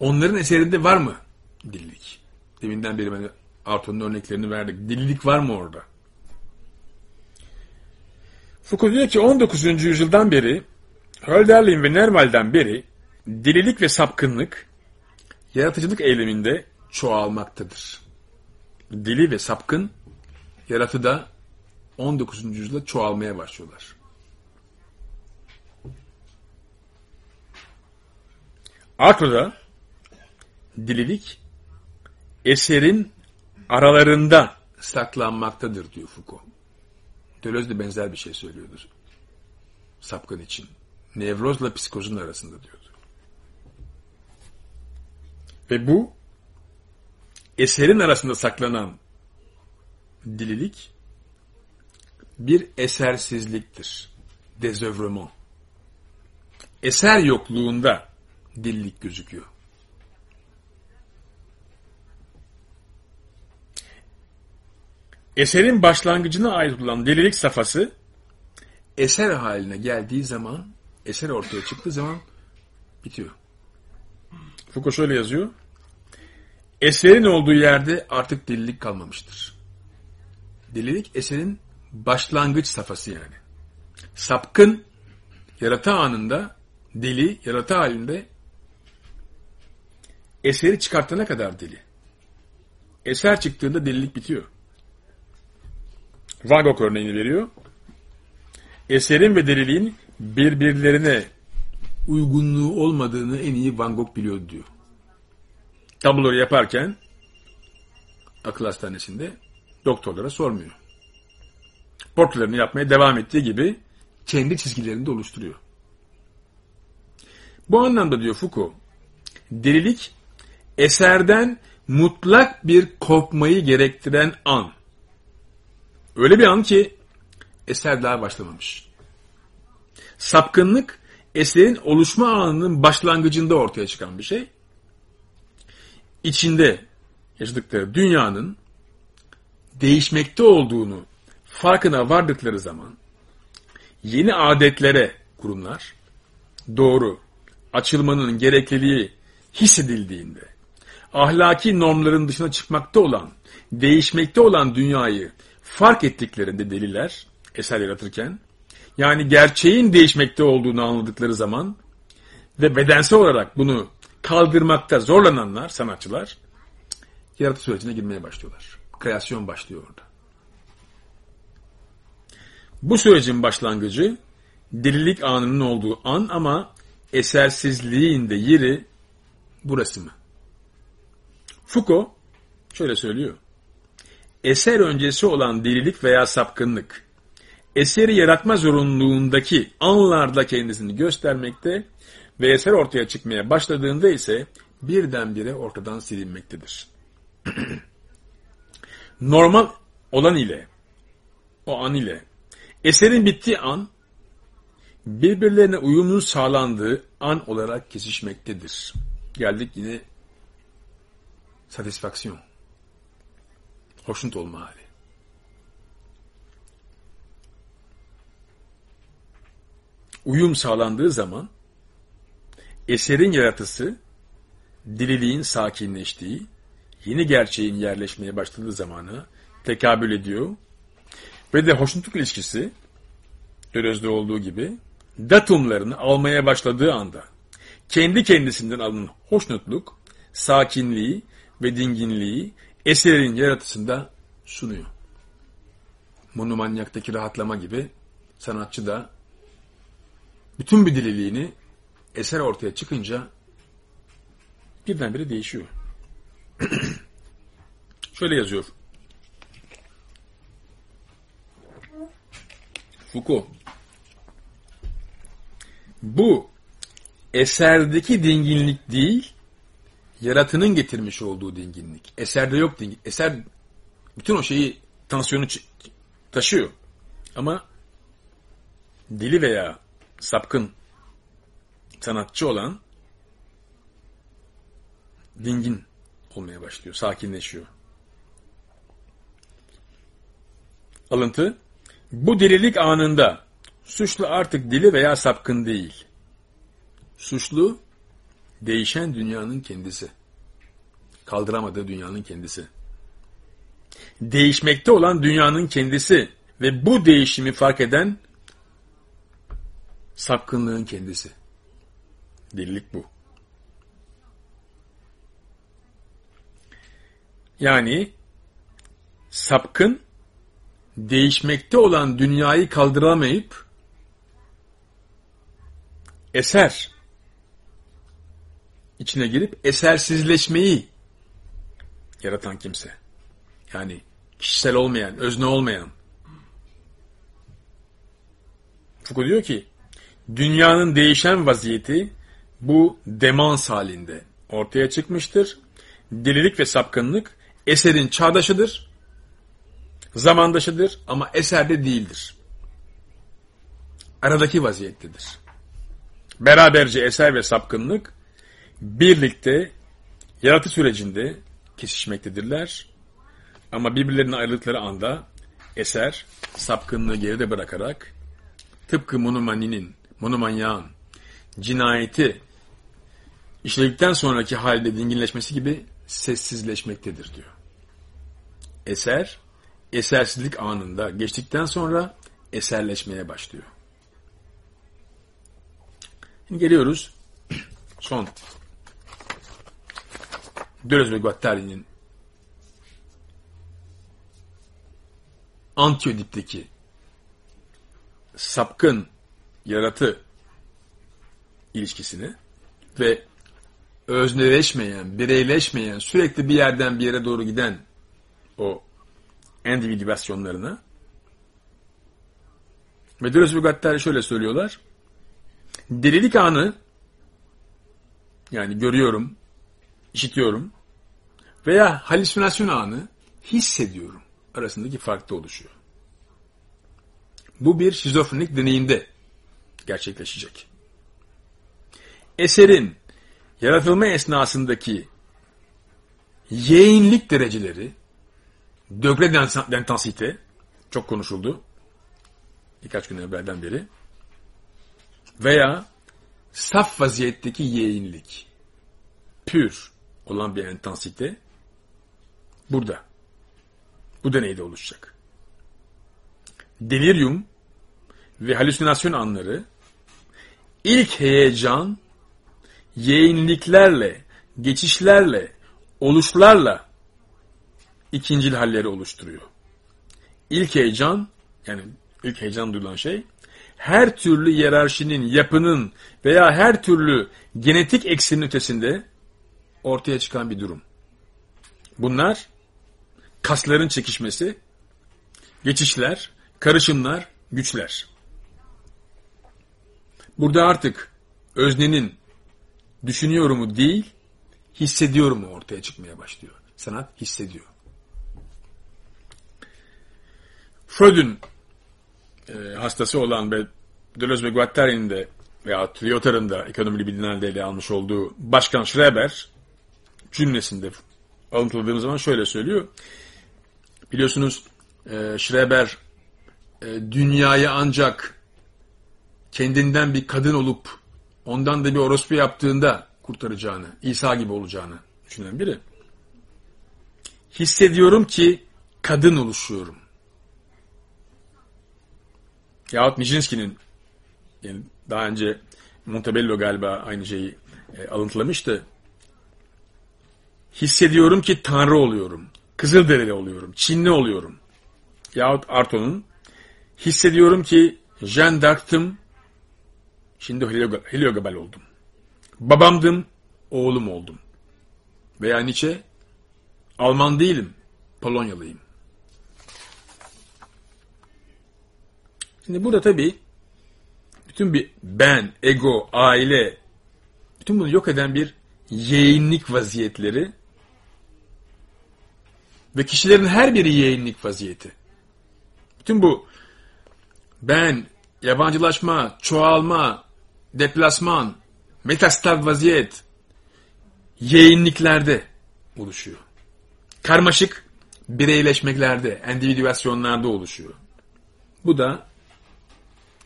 Speaker 1: Onların eserinde var mı delilik? Deminden beri ben Arto'nun örneklerini verdik. Delilik var mı orada? Foucault diyor ki 19. yüzyıldan beri Hölderlin ve Nerval'den beri delilik ve sapkınlık yaratıcılık eyleminde çoğalmaktadır. Deli ve sapkın yaratıda 19. yüzyılda çoğalmaya başlıyorlar. Arto'da delilik eserin aralarında saklanmaktadır diyor Foucault. Deleuze de benzer bir şey söylüyordur. Sapkın için. Nevrozla psikozun arasında diyordu. Ve bu eserin arasında saklanan dililik bir esersizliktir. Dezövrement. Eser yokluğunda dillik gözüküyor. Eserin başlangıcına ait olan delilik safhası eser haline geldiği zaman, eser ortaya çıktığı zaman bitiyor. Foucault şöyle yazıyor. Eserin olduğu yerde artık delilik kalmamıştır. Delilik eserin başlangıç safhası yani. Sapkın yaratı anında, deli yaratı halinde eseri çıkartana kadar deli. Eser çıktığında delilik bitiyor. Van Gogh örneğini veriyor. Eserin ve deliliğin birbirlerine uygunluğu olmadığını en iyi Van Gogh biliyordu diyor. Tabloları yaparken akıl hastanesinde doktorlara sormuyor. Portrelerini yapmaya devam ettiği gibi kendi çizgilerini de oluşturuyor. Bu anlamda diyor Foucault, delilik eserden mutlak bir kopmayı gerektiren an. Öyle bir an ki eser daha başlamamış. Sapkınlık eserin oluşma anının başlangıcında ortaya çıkan bir şey. İçinde yaşadıkları dünyanın değişmekte olduğunu farkına vardıkları zaman yeni adetlere kurumlar doğru açılmanın gerekliliği hissedildiğinde ahlaki normların dışına çıkmakta olan, değişmekte olan dünyayı fark ettiklerinde deliler, eser yaratırken yani gerçeğin değişmekte olduğunu anladıkları zaman ve bedensel olarak bunu kaldırmakta zorlananlar, sanatçılar yaratı sürecine girmeye başlıyorlar. Kreasyon başlıyor orada. Bu sürecin başlangıcı delilik anının olduğu an ama esersizliğin de yeri burası mı? Foucault şöyle söylüyor. Eser öncesi olan delilik veya sapkınlık, eseri yaratma zorunluluğundaki anlarda kendisini göstermekte ve eser ortaya çıkmaya başladığında ise birdenbire ortadan silinmektedir. *clears throat* Normal olan ile, o an ile, eserin bittiği an, birbirlerine uyumun sağlandığı an olarak kesişmektedir. Geldik yine satisfaksiyon, hoşnut olma hali. Uyum sağlandığı zaman eserin yaratısı dililiğin sakinleştiği, yeni gerçeğin yerleşmeye başladığı zamana tekabül ediyor. Ve de hoşnutluk ilişkisi Döloz'da olduğu gibi datumlarını almaya başladığı anda kendi kendisinden alınan hoşnutluk, sakinliği ve dinginliği eserin yaratısında sunuyor. Monomanyaktaki rahatlama gibi sanatçı da bütün bir dililiğini eser ortaya çıkınca birdenbire değişiyor. *clears throat* Şöyle yazıyor. Foucault. Bu eserdeki dinginlik değil, yaratının getirmiş olduğu dinginlik. Eserde yok dingin. Eser bütün o şeyi, tansiyonu taşıyor. Ama dili veya sapkın sanatçı olan dingin olmaya başlıyor, sakinleşiyor. Alıntı, bu delilik anında suçlu artık dili veya sapkın değil. Suçlu, değişen dünyanın kendisi. Kaldıramadığı dünyanın kendisi. Değişmekte olan dünyanın kendisi ve bu değişimi fark eden sapkınlığın kendisi. Delilik bu. Yani sapkın değişmekte olan dünyayı kaldıramayıp eser içine girip esersizleşmeyi yaratan kimse. Yani kişisel olmayan, özne olmayan. Foucault diyor ki dünyanın değişen vaziyeti bu demans halinde ortaya çıkmıştır. Delilik ve sapkınlık eserin çağdaşıdır, zamandaşıdır ama eserde değildir. Aradaki vaziyettedir. Beraberce eser ve sapkınlık birlikte yaratı sürecinde kesişmektedirler. Ama birbirlerine ayrıldıkları anda eser sapkınlığı geride bırakarak tıpkı monomaninin, monomanyağın cinayeti işledikten sonraki halde dinginleşmesi gibi sessizleşmektedir diyor. Eser, esersizlik anında geçtikten sonra eserleşmeye başlıyor. Şimdi geliyoruz son Deleuze ve Guattari'nin Antiyodip'teki sapkın yaratı ilişkisini ve özneleşmeyen, bireyleşmeyen, sürekli bir yerden bir yere doğru giden o endividüasyonlarına ve Deleuze ve Guattari şöyle söylüyorlar. Delilik anı yani görüyorum, işitiyorum veya halüsinasyon anı hissediyorum arasındaki fark da oluşuyor. Bu bir şizofrenik deneyimde gerçekleşecek. Eserin yaratılma esnasındaki yeğinlik dereceleri dögre d'intensite çok konuşuldu birkaç gün evvelden beri veya saf vaziyetteki yeğinlik pür olan bir intensite burada bu deneyde oluşacak. deliryum ve halüsinasyon anları ilk heyecan yeğinliklerle, geçişlerle, oluşlarla ikincil halleri oluşturuyor. İlk heyecan, yani ilk heyecan duyulan şey, her türlü hiyerarşinin, yapının veya her türlü genetik eksinin ötesinde ortaya çıkan bir durum. Bunlar kasların çekişmesi, geçişler, karışımlar, güçler. Burada artık öznenin düşünüyorumu değil, hissediyorumu ortaya çıkmaya başlıyor. Sanat hissediyor. Freud'un e, hastası olan ve Deleuze ve Guattari'nin de veya Lyotard'ın da ekonomili bilimlerde ele almış olduğu Başkan Schreber cümlesinde alıntıladığımız zaman şöyle söylüyor. Biliyorsunuz e, Schreber e, dünyayı ancak kendinden bir kadın olup ondan da bir orospu yaptığında kurtaracağını, İsa gibi olacağını düşünen biri. Hissediyorum ki kadın oluşuyorum. Yahut Nijinsky'nin yani daha önce Montebello galiba aynı şeyi e, alıntılamıştı. Hissediyorum ki Tanrı oluyorum. Kızılderili oluyorum. Çinli oluyorum. Yahut Arto'nun hissediyorum ki Jean d'Arc'tım. Şimdi Heliogabal oldum. Babamdım, oğlum oldum. Veya Nietzsche, Alman değilim, Polonyalıyım. Şimdi burada tabii bütün bir ben, ego, aile, bütün bunu yok eden bir yeğinlik vaziyetleri ve kişilerin her biri yeğinlik vaziyeti. Bütün bu ben, yabancılaşma, çoğalma, deplasman, metastat vaziyet yeğinliklerde oluşuyor. Karmaşık bireyleşmeklerde, endividüasyonlarda oluşuyor. Bu da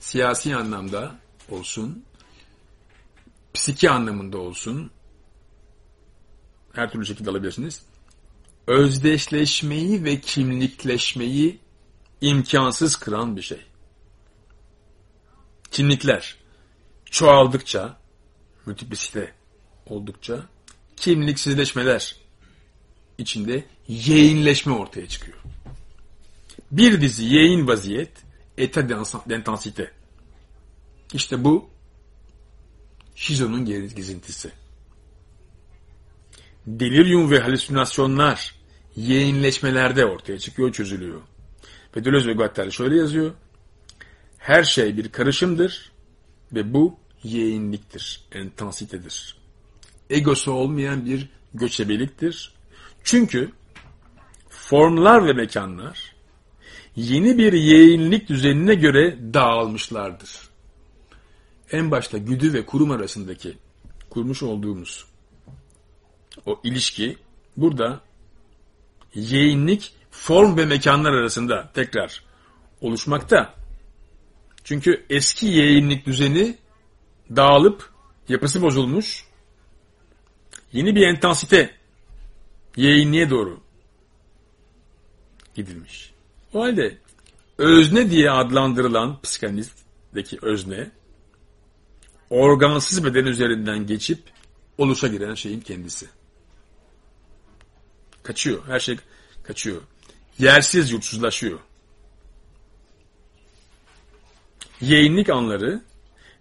Speaker 1: siyasi anlamda olsun, psiki anlamında olsun, her türlü şekilde alabilirsiniz. Özdeşleşmeyi ve kimlikleşmeyi imkansız kıran bir şey. Kimlikler çoğaldıkça, multiplisite oldukça kimliksizleşmeler içinde yeğinleşme ortaya çıkıyor. Bir dizi yeğin vaziyet, eta d'intensite. İşte bu şizonun gezintisi. Deliryum ve halüsinasyonlar yeğinleşmelerde ortaya çıkıyor, çözülüyor. Ve Deleuze ve Guattari şöyle yazıyor. Her şey bir karışımdır ve bu yeğinliktir, intensitedir. Egosu olmayan bir göçebeliktir. Çünkü formlar ve mekanlar yeni bir yeğinlik düzenine göre dağılmışlardır. En başta güdü ve kurum arasındaki kurmuş olduğumuz o ilişki burada yeğinlik form ve mekanlar arasında tekrar oluşmakta. Çünkü eski yeğinlik düzeni dağılıp yapısı bozulmuş. Yeni bir entensite yeğinliğe doğru gidilmiş. O halde özne diye adlandırılan psikanalizdeki özne organsız beden üzerinden geçip oluşa giren şeyin kendisi. Kaçıyor. Her şey kaçıyor. Yersiz yurtsuzlaşıyor. Yeğinlik anları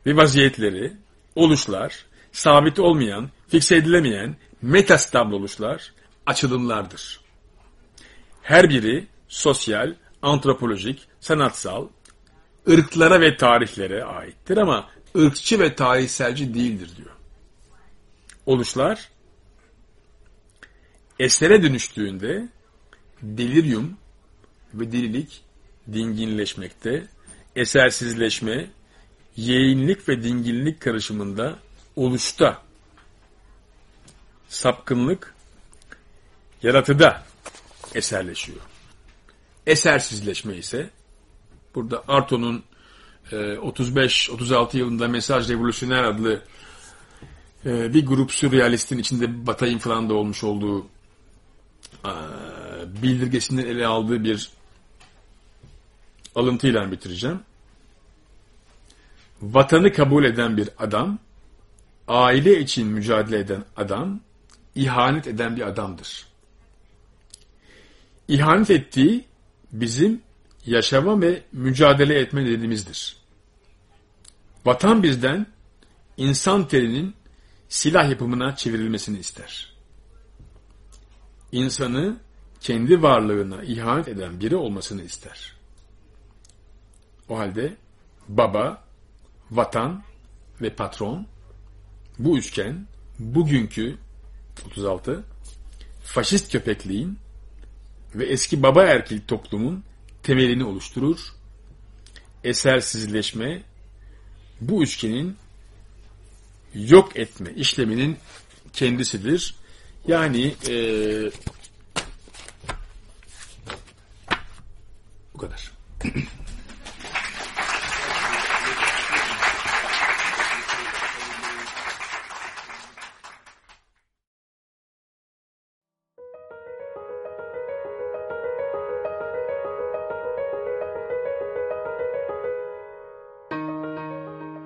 Speaker 1: ve vaziyetleri, oluşlar, sabit olmayan, fikse edilemeyen metastabil oluşlar, açılımlardır. Her biri sosyal, antropolojik, sanatsal, ırklara ve tarihlere aittir ama ırkçı ve tarihselci değildir diyor. Oluşlar esere dönüştüğünde deliryum ve delilik dinginleşmekte, esersizleşme, yeğinlik ve dinginlik karışımında oluşta, sapkınlık, yaratıda eserleşiyor. Esersizleşme ise burada Arto'nun 35-36 yılında Mesaj Revolüsyoner adlı bir grup sürrealistin içinde Batay'ın falan da olmuş olduğu bildirgesinden ele aldığı bir alıntıyla bitireceğim. Vatanı kabul eden bir adam, aile için mücadele eden adam, ihanet eden bir adamdır. İhanet ettiği bizim yaşama ve mücadele etme nedenimizdir. Vatan bizden insan terinin silah yapımına çevrilmesini ister. İnsanı kendi varlığına ihanet eden biri olmasını ister. O halde baba, vatan ve patron bu üçgen bugünkü 36 faşist köpekliğin ve eski baba erkil toplumun temelini oluşturur. Esersizleşme bu üçgenin yok etme işleminin kendisidir. Yani e, bu kadar. *clears throat*